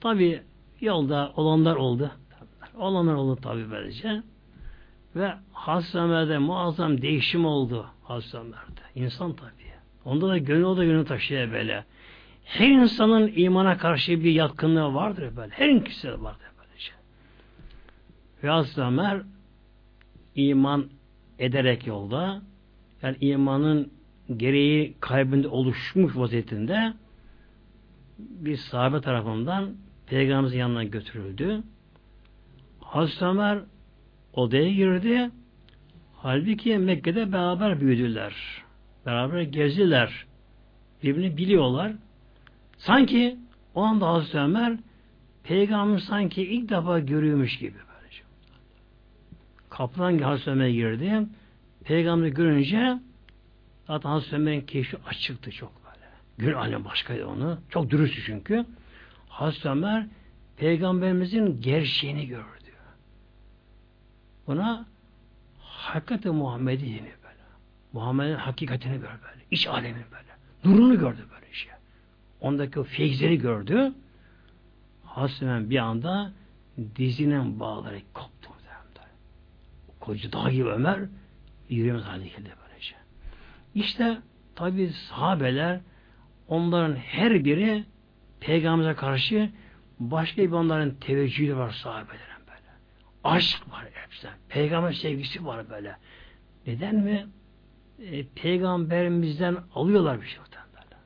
Tabi yolda olanlar oldu. Olanlar oldu tabi böylece. Ve Hazreti Ömer'de muazzam değişim oldu Hazreti Ömer'de. İnsan tabi. Onda da gönül o da gönül taşıyor böyle. Her insanın imana karşı bir yatkınlığı vardır böyle. Her ikisi vardır böylece. Ve Hazreti Ömer iman ederek yolda yani imanın gereği kalbinde oluşmuş vaziyetinde bir sahabe tarafından Peygamberimizin yanına götürüldü. Hazreti Ömer odaya girdi. Halbuki Mekke'de beraber büyüdüler. Beraber gezdiler. Birbirini biliyorlar. Sanki o anda Hazreti Ömer Peygamber sanki ilk defa görüyormuş gibi. Kaplan Hazreti Ömer'e girdi. Peygamberi görünce zaten Hazreti Ömer'in keşfi açıktı çok böyle. Gün alem başkaydı onu. Çok dürüst çünkü. Hazreti Ömer Peygamberimizin gerçeğini gördü. Buna hakikati Muhammed'i deniyor böyle. Muhammed'in hakikatini gör böyle. İç alemi böyle. Nurunu gördü böyle şey. Ondaki o feyizleri gördü. Hasmen bir anda dizinin bağları koptu. Koca dağ gibi Ömer yürüyemez hale geldi böylece. İşte tabi sahabeler onların her biri peygamberimize karşı başka bir onların teveccühü var sahabelerin böyle. Aşk var hepsi. Peygamber sevgisi var böyle. Neden mi? E, peygamberimizden alıyorlar bir şey böyle.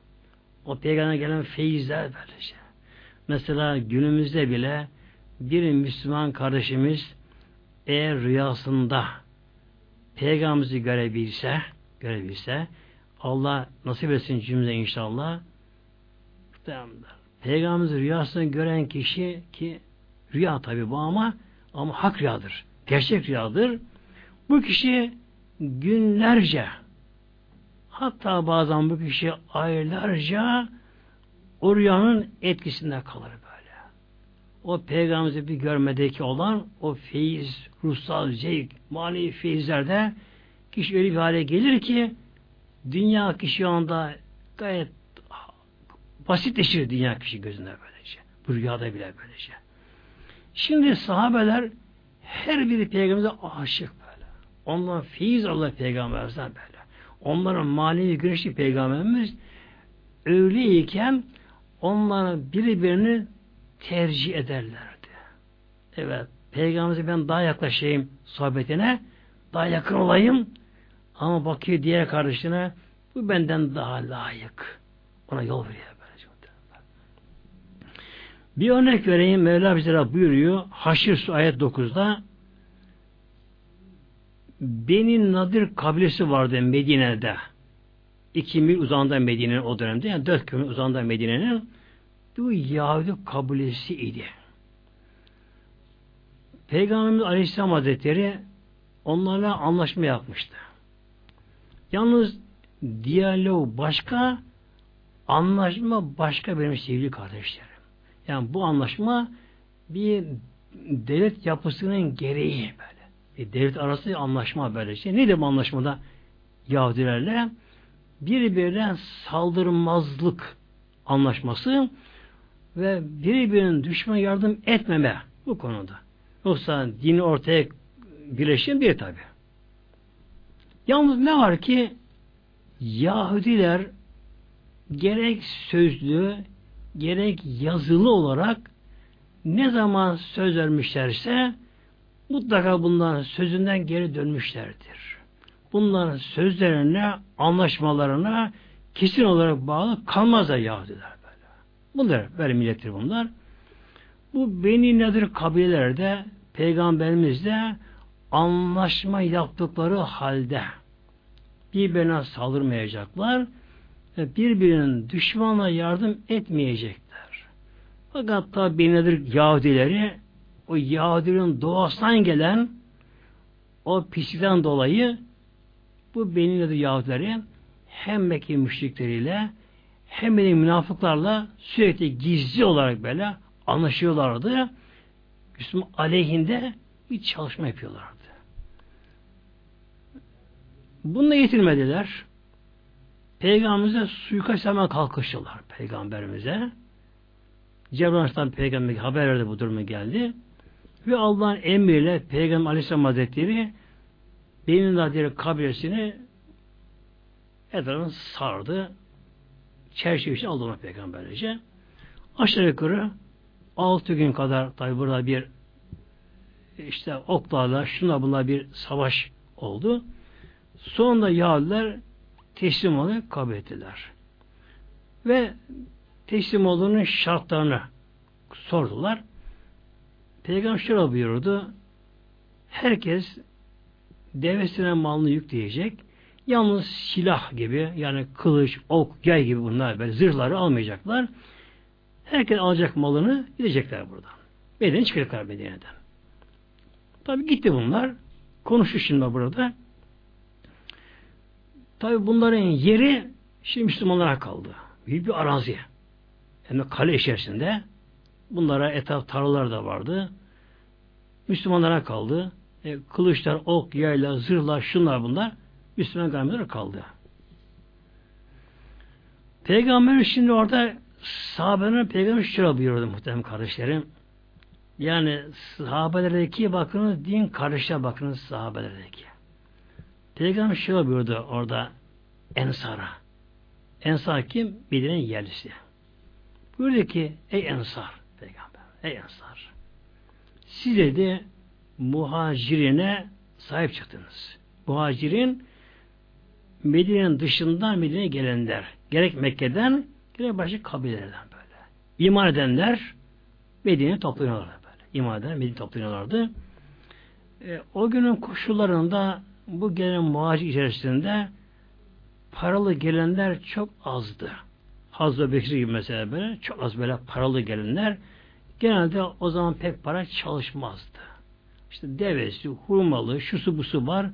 O peygamber gelen feyizler böyle. Mesela günümüzde bile bir Müslüman kardeşimiz eğer rüyasında peygamberimizi görebilse görebilse Allah nasip etsin cümle inşallah Peygamberimizi rüyasını gören kişi ki rüya tabi bu ama ama hak rüyadır. Gerçek rüyadır. Bu kişi günlerce hatta bazen bu kişi aylarca o rüyanın etkisinde kalır böyle. O peygamberimizi bir görmedeki olan o feyiz, ruhsal zevk, manevi feyizlerde kişi öyle bir hale gelir ki dünya kişi anda gayet basitleşir dünya kişi gözünde böylece. Bu rüyada bile böylece. Şimdi sahabeler her biri peygamberimize aşık böyle. Ondan feyiz Allah peygamberimizden böyle. Onların manevi güneşli peygamberimiz öyleyken onların birbirini tercih ederlerdi. Evet, peygamberimize ben daha yaklaşayım sohbetine, daha yakın olayım ama bakıyor diğer kardeşine bu benden daha layık. Ona yol veriyor. Bir örnek vereyim. Mevla bize buyuruyor. Haşr ayet 9'da Beni Nadir kabilesi vardı Medine'de. İki mil uzağında Medine'nin o dönemde. Yani dört kilometre uzağında Medine'nin bu Yahudi kabilesi idi. Peygamberimiz Aleyhisselam Hazretleri onlarla anlaşma yapmıştı. Yalnız diyalog başka, anlaşma başka benim sevgili kardeşlerim. Yani bu anlaşma bir devlet yapısının gereği böyle. Bir devlet arası anlaşma böyle şey. Neydi bu anlaşmada? Yahudilerle birbirine saldırmazlık anlaşması ve birbirinin düşman yardım etmeme bu konuda. Yoksa dini ortaya birleşim bir tabi. Yalnız ne var ki Yahudiler gerek sözlü gerek yazılı olarak ne zaman söz vermişlerse mutlaka bunların sözünden geri dönmüşlerdir. Bunların sözlerine, anlaşmalarına kesin olarak bağlı kalmazlar Yahudiler. Bunlar böyle millettir bunlar. Bu Beni Nedir kabilelerde peygamberimizle anlaşma yaptıkları halde birbirine saldırmayacaklar birbirinin düşmana yardım etmeyecekler. Fakat tabi nedir Yahudileri o Yahudilerin doğasından gelen o pislikten dolayı bu benim adı Yahudilerin hem Mekke müşrikleriyle hem de münafıklarla sürekli gizli olarak böyle anlaşıyorlardı. Müslüman aleyhinde bir çalışma yapıyorlardı. Bununla yetinmediler. Peygamberimize suikast hemen kalkıştılar peygamberimize. Cebrail peygamber haber verdi bu durumu geldi. Ve Allah'ın emriyle Peygamber Aleyhisselam Hazretleri Benim Nadir kabilesini etrafını sardı. Çerçevesi aldı ona peygamberce. Aşağı yukarı altı gün kadar tabi burada bir işte oklarla şuna buna bir savaş oldu. Sonunda Yahudiler teslim olmayı kabul ettiler. Ve teslim olduğunun şartlarını sordular. Peygamber şöyle buyurdu. Herkes devesine malını yükleyecek. Yalnız silah gibi yani kılıç, ok, yay gibi bunlar böyle zırhları almayacaklar. Herkes alacak malını gidecekler buradan. Medine çıkacaklar Medine'den. Tabi gitti bunlar. Konuştu şimdi burada. Tabi bunların yeri şimdi Müslümanlara kaldı. Büyük bir arazi. Hem de kale içerisinde. Bunlara etraf tarlalar da vardı. Müslümanlara kaldı. E, kılıçlar, ok, yayla, zırhlar, şunlar bunlar Müslüman gaymeler kaldı. Peygamber şimdi orada sahabenin peygamber şöyle buyurdu muhtemelen kardeşlerim. Yani sahabelerdeki bakınız din kardeşler bakınız sahabelerdeki. Peygamber şöyle buyurdu orada Ensar'a. Ensar kim? Medine'nin yerlisi. Buyurdu ki ey Ensar peygamber ey Ensar siz dedi muhacirine sahip çıktınız. Muhacirin Medine'nin dışından Medine'ye gelenler. Gerek Mekke'den gerek başka kabilelerden böyle. İman edenler Medine'ye toplanıyorlar böyle. İman edenler Medine'ye toplanıyorlardı. E, o günün koşullarında bu gelen muhacir içerisinde paralı gelenler çok azdı. Hazreti Bekir gibi mesela böyle çok az böyle paralı gelenler genelde o zaman pek para çalışmazdı. İşte devesi, hurmalı, şusu busu var.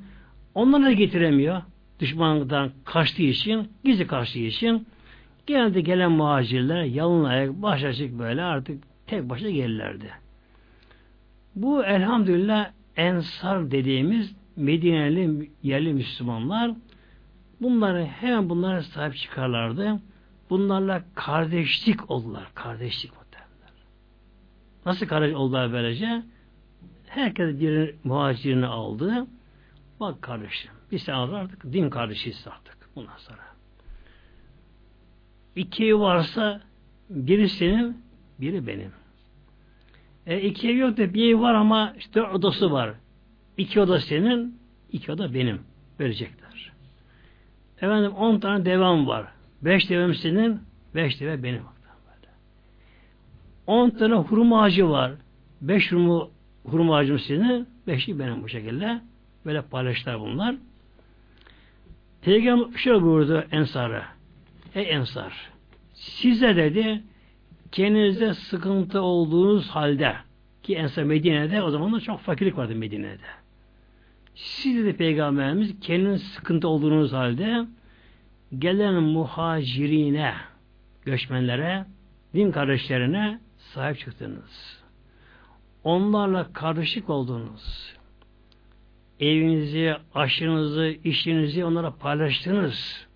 Onları da getiremiyor. Düşmanlıktan kaçtığı için, gizli kaçtığı için genelde gelen muhacirler yalın ayak, baş açık böyle artık tek başına gelirlerdi. Bu elhamdülillah ensar dediğimiz Medineli yerli Müslümanlar bunları hemen bunlara sahip çıkarlardı. Bunlarla kardeşlik oldular. Kardeşlik muhtemelenler. Nasıl kardeş oldular böylece? Herkes bir muhacirini aldı. Bak kardeşim, biz sen artık din kardeşiyiz artık bundan sonra. İki varsa biri senin, biri benim. E, iki yok da bir var ama işte odası var. İki oda senin, iki oda benim. Verecekler. Efendim on tane devam var. Beş devem senin, beş deve benim. On tane hurma ağacı var. Beş hurma, hurma ağacım senin, beşi benim bu şekilde. Böyle paylaştılar bunlar. Peygamber şöyle buyurdu Ensar'a. Ey Ensar, size dedi kendinizde sıkıntı olduğunuz halde ki Ensar Medine'de o zaman da çok fakirlik vardı Medine'de. Siz de Peygamberimiz kendiniz sıkıntı olduğunuz halde gelen muhacirine, göçmenlere, din kardeşlerine sahip çıktınız. Onlarla karışık oldunuz. Evinizi, aşınızı, işinizi onlara paylaştınız.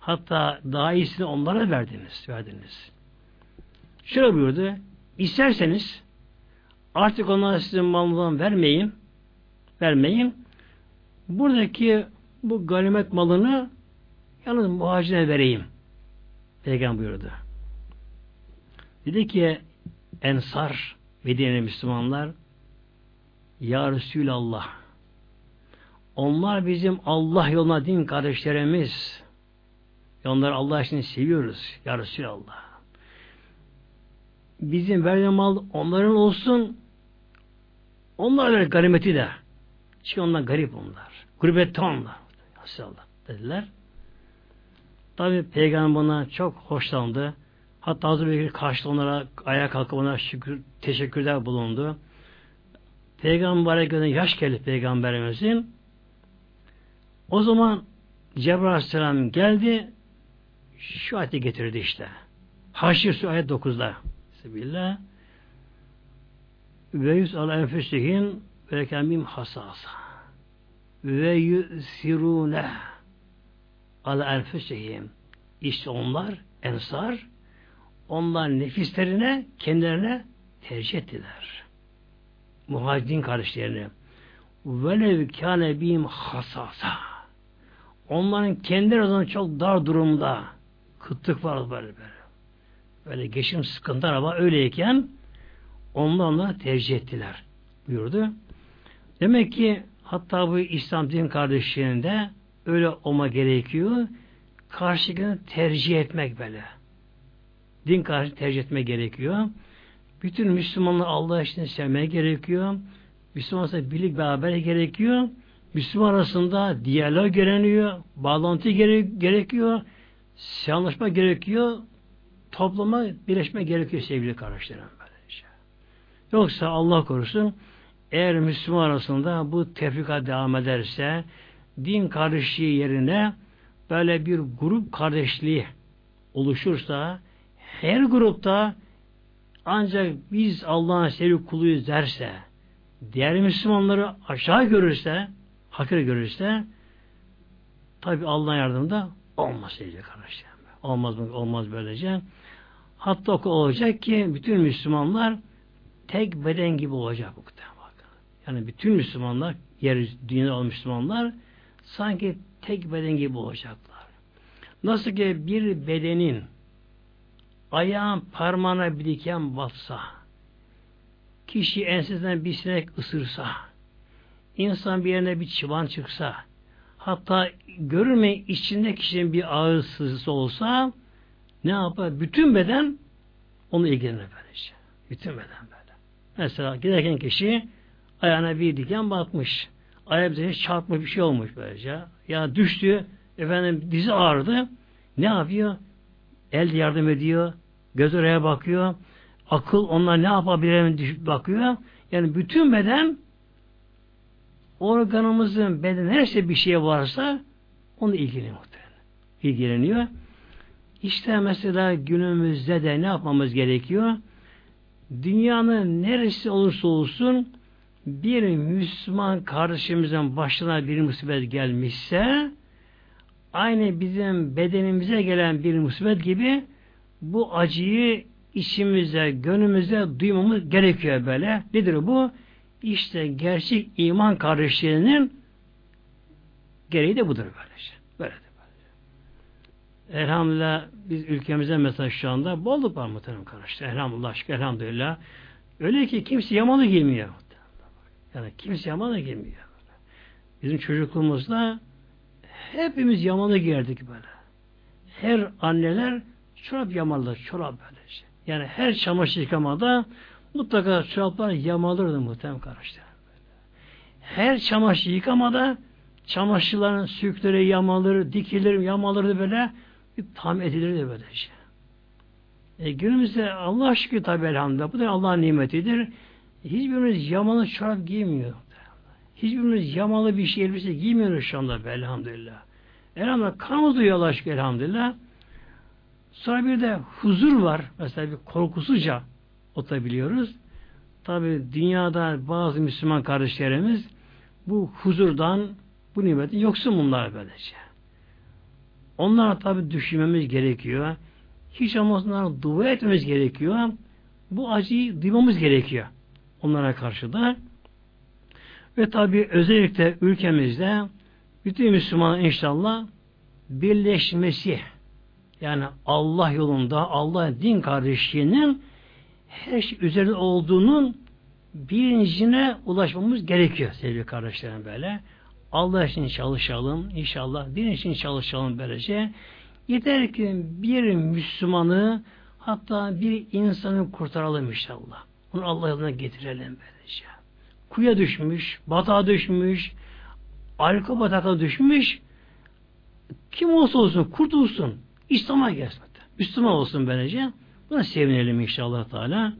Hatta daha iyisini onlara verdiniz. verdiniz. Şöyle buyurdu. İsterseniz artık onlara sizin malından vermeyin. Vermeyin. Buradaki bu ganimet malını yalnız muhacirine vereyim. Peygamber buyurdu. Dedi ki Ensar Medine Müslümanlar Ya Resulallah onlar bizim Allah yoluna din kardeşlerimiz. Onları Allah için seviyoruz. Ya Resulallah. Bizim verdiğimiz mal onların olsun. Onlar ver ganimeti de. Çünkü onlar garip onlar. Gurbette onlar. Resulallah dediler. Tabi Peygamber buna çok hoşlandı. Hatta Hazreti Bekir karşıda onlara ayağa kalkıp ona şükür, teşekkürler bulundu. Peygamber'e göre yaş geldi Peygamberimizin. O zaman Cebrail Aleyhisselam geldi şu ayeti getirdi işte. Haşr Suresi ayet 9'da. Bismillah. Ve yüz ala enfüsihim ve kemim hasasa. Ve yusirune ala enfüsihim. İşte onlar, ensar, onlar nefislerine, kendilerine tercih ettiler. Muhacirin kardeşlerine. Velev kâne bihim hasasa. Onların kendileri o zaman çok dar durumda. Kıtlık var böyle böyle. Böyle geçim sıkıntı ama öyleyken onlar onları tercih ettiler. Buyurdu. Demek ki hatta bu İslam din kardeşliğinde öyle olma gerekiyor. Karşılıkını tercih etmek böyle. Din karşı tercih etmek gerekiyor. Bütün Müslümanlar Allah için sevmeye gerekiyor. Müslümanlar birlik beraber gerekiyor. Müslüman arasında diyalog gereniyor, bağlantı gere gerekiyor, anlaşma gerekiyor, topluma birleşme gerekiyor sevgili kardeşlerim. Böylece. Yoksa Allah korusun eğer Müslüman arasında bu tefrika devam ederse din kardeşliği yerine böyle bir grup kardeşliği oluşursa her grupta ancak biz Allah'ın sevgi kuluyuz derse diğer Müslümanları aşağı görürse hakir görürse tabi Allah'ın yardımında olmaz sevgili kardeşlerim. Olmaz mı? Olmaz böylece. Hatta o olacak ki bütün Müslümanlar tek beden gibi olacak bu Yani bütün Müslümanlar, yer dünyada Müslümanlar sanki tek beden gibi olacaklar. Nasıl ki bir bedenin ayağın parmağına bir diken batsa, kişi ensesinden bir sinek ısırsa, insan bir yerine bir çıban çıksa, hatta görme içinde kişinin bir ağır sızısı olsa, ne yapar? Bütün beden onu ilgilenir böylece. Bütün beden böyle. Mesela giderken kişi ayağına bir diken batmış. Ayağı bir çarpmış bir şey olmuş böylece. Ya düştü, efendim dizi ağrıdı. Ne yapıyor? El yardım ediyor, göz oraya bakıyor, akıl onlar ne yapabilir bakıyor. Yani bütün beden organımızın beden her şey bir şey varsa onu ilgileniyor muhtemelen. İlgileniyor. İşte mesela günümüzde de ne yapmamız gerekiyor? Dünyanın neresi olursa olsun bir Müslüman kardeşimizin başına bir musibet gelmişse aynı bizim bedenimize gelen bir musibet gibi bu acıyı içimize, gönlümüze duymamız gerekiyor böyle. Nedir bu? İşte gerçek iman kardeşliğinin gereği de budur böylece. Böyle de böyle. Elhamdülillah biz ülkemize mesela şu anda bolluk var muhtemelen kardeşler. Elhamdülillah aşkı elhamdülillah. Öyle ki kimse yamalı giymiyor. Yani kimse yamalı giymiyor. Bizim çocukluğumuzda hepimiz yamalı giyerdik böyle. Her anneler çorap yamalı, çorap böylece. Yani her çamaşır yıkamada mutlaka çoraplar yamalırdı muhtemelen kardeşler. Her çamaşır yıkamada çamaşırların sükleri yamalır, dikilir, yamalırdı böyle tam edilirdi böylece. E, günümüzde Allah şükür tabi elhamdülillah. Bu da Allah'ın nimetidir. Hiçbirimiz yamalı çorap giymiyor. Hiçbirimiz yamalı bir şey elbise giymiyoruz şu anda elhamdülillah. Elhamdülillah kanımız duyuyor Allah şükür elhamdülillah. Sonra bir de huzur var. Mesela bir korkusuzca otabiliyoruz. Tabi dünyada bazı Müslüman kardeşlerimiz bu huzurdan bu nimetin yoksun bunlar böylece. Onlara tabi düşünmemiz gerekiyor. Hiç olmazsa dua etmemiz gerekiyor. Bu acıyı duymamız gerekiyor. Onlara karşı da. Ve tabi özellikle ülkemizde bütün Müslüman inşallah birleşmesi yani Allah yolunda Allah din kardeşliğinin her şey üzerinde olduğunun bilincine ulaşmamız gerekiyor sevgili kardeşlerim böyle. Allah için çalışalım inşallah din için çalışalım böylece. Yeter ki bir Müslümanı hatta bir insanı kurtaralım inşallah. Onu Allah yoluna getirelim böylece. Kuya düşmüş, batağa düşmüş, arka bataka düşmüş, kim olsa olsun kurtulsun. İslam'a gelsin. Müslüman olsun böylece. Buna sevinelim inşallah Teala.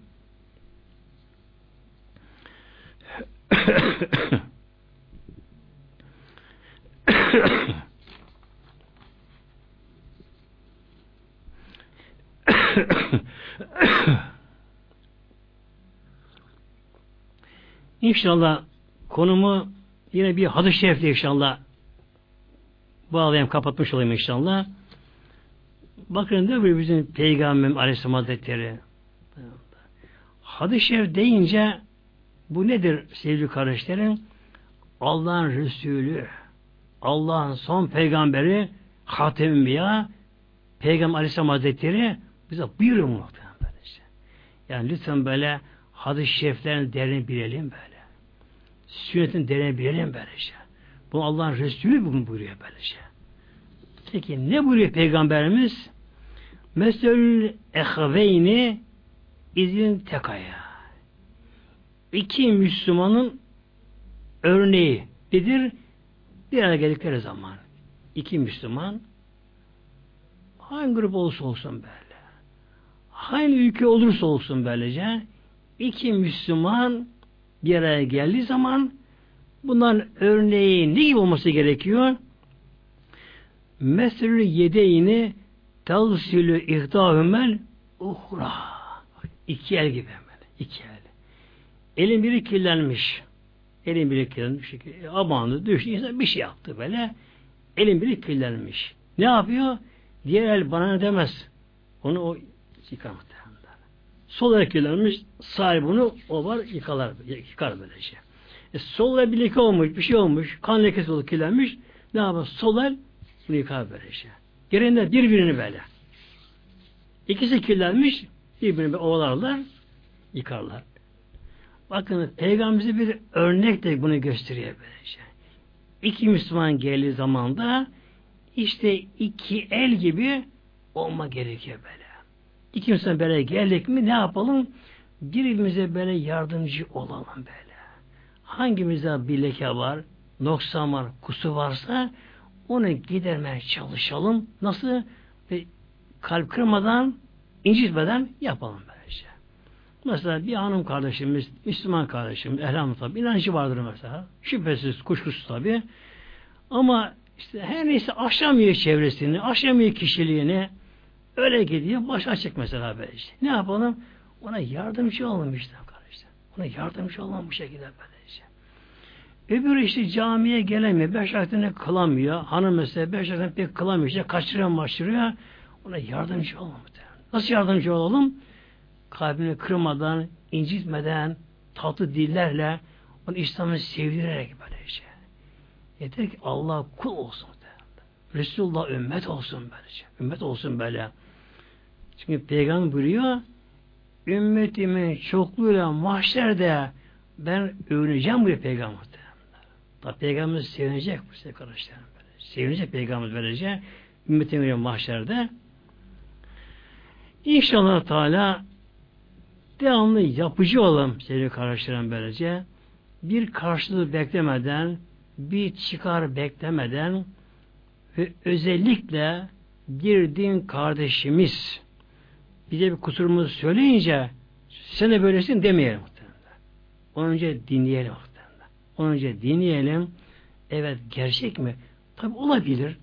İnşallah konumu yine bir hadis-i şerifle inşallah bağlayayım, kapatmış olayım inşallah. Bakın diyor ki bizim Peygamberim Aleyhisselam Hazretleri hadis-i şerif deyince bu nedir sevgili kardeşlerim? Allah'ın Resulü, Allah'ın son peygamberi Hatem Enbiya Peygamber Aleyhisselam Hazretleri bize buyuruyor muhtemelen böylece. Yani lütfen böyle hadis-i şeriflerin değerini bilelim böyle. Sünnetin değerini bilelim böylece. Bu Allah'ın Resulü bugün buyuruyor böylece. Peki ne buyuruyor Peygamberimiz? Meselül ehveyni izin tekaya. İki Müslümanın örneği nedir? Bir araya geldikleri zaman iki Müslüman hangi grup olursa olsun böyle hangi ülke olursa olsun böylece iki Müslüman bir araya geldiği zaman bunların örneği ne gibi olması gerekiyor? Meselü yedeyini tavsilü ihtahümel uhra. İki el gibi hemen. İki el. Elin biri kirlenmiş. Elin biri kirlenmiş. Abandı, düştü. İnsan bir şey yaptı böyle. Elin biri kirlenmiş. Ne yapıyor? Diğer el bana ne demez. Onu o yıkar Sol el kirlenmiş. Sağ bunu o var yıkalar, yıkar böylece. E, sol el bir olmuş, bir şey olmuş. Kan lekesi olup kirlenmiş. Ne yapar? Sol el bunu yıkar böylece. Gereğinde birbirini böyle. İkisi kirlenmiş, birbirini ovalarlar, yıkarlar. Bakın Peygamberimize bir örnek de bunu gösteriyor böylece. İki Müslüman geldiği zamanda işte iki el gibi olma gerekiyor böyle. İki Müslüman böyle geldik mi ne yapalım? Birbirimize böyle yardımcı olalım böyle. Hangimizde bir leke var, noksan var, kusur varsa onu gidermeye çalışalım. Nasıl? Ve kalp kırmadan, incitmeden yapalım böylece. Mesela bir hanım kardeşimiz, Müslüman kardeşimiz, elhamdülillah tabi, inancı vardır mesela. Şüphesiz, kuşkusuz tabi. Ama işte her neyse aşamıyor çevresini, aşamıyor kişiliğini. Öyle gidiyor, baş açık mesela böyle işte. Ne yapalım? Ona yardımcı olalım işte kardeşler. Ona yardımcı olalım bu şekilde böylece. Öbürü işte camiye gelemiyor, beş ayetini kılamıyor. Hanım mesela beş ayetini pek kılamıyor, işte kaçırıyor, maçırıyor. Ona yardımcı olalım. Nasıl yardımcı olalım? Kalbini kırmadan, incitmeden, tatlı dillerle onu İslam'ı sevdirerek böylece. Yeter ki Allah kul olsun. Resulullah ümmet olsun böylece. Ümmet olsun böyle. Çünkü peygamber buyuruyor ümmetimin çokluğuyla mahşerde ben övüneceğim bu peygamber. Tabi peygamber sevinecek bu kardeşlerim. Böyle. Sevinecek peygamber böylece ümmetimin mahşerde. İnşallah Teala devamlı yapıcı olalım sevgili kardeşlerim böylece. Bir karşılığı beklemeden, bir çıkar beklemeden ve özellikle bir din kardeşimiz bize bir kusurumuzu söyleyince sen de böylesin demeyelim. Onun önce dinleyelim. Önce dinleyelim. Evet gerçek mi? Tabi olabilir.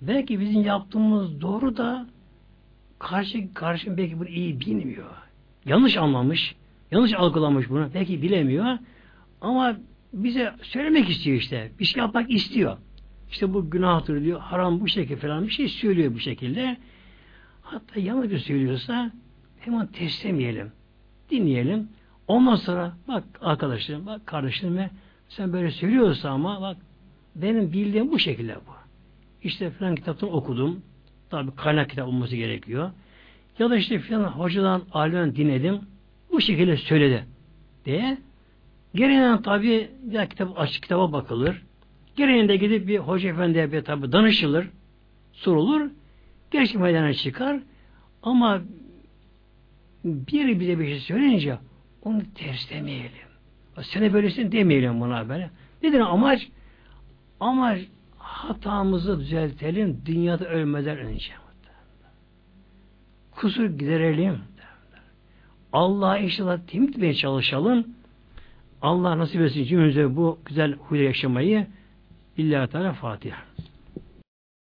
Belki bizim yaptığımız doğru da karşı karşı belki bunu iyi bilmiyor. Yanlış anlamış, yanlış algılamış bunu. Belki bilemiyor. Ama bize söylemek istiyor işte. Bir şey yapmak istiyor. İşte bu günahtır diyor. Haram bu şekilde falan bir şey söylüyor bu şekilde. Hatta yanlış bir söylüyorsa hemen teslemeyelim. Dinleyelim. Ondan sonra bak arkadaşlarım, bak kardeşlerime sen böyle söylüyorsa ama bak benim bildiğim bu şekilde bu. İşte falan kitaptan okudum. Tabi kaynak kitap olması gerekiyor. Ya da işte filan hocadan, alimden dinledim. Bu şekilde söyledi diye. Gereğinden tabi ya kitap açık kitaba bakılır. Gereğinde gidip bir hoca efendiye bir tabi danışılır. Sorulur. Gerçek meydana çıkar. Ama biri bize bir şey söyleyince onu terslemeyelim. Sen böylesin demeyelim buna böyle. Nedir amaç? Amaç hatamızı düzeltelim dünyada ölmeden önce. Kusur giderelim. Allah'a inşallah temizlemeye çalışalım. Allah nasip etsin cümlemize bu güzel huyla yaşamayı. İlla Teala Fatiha.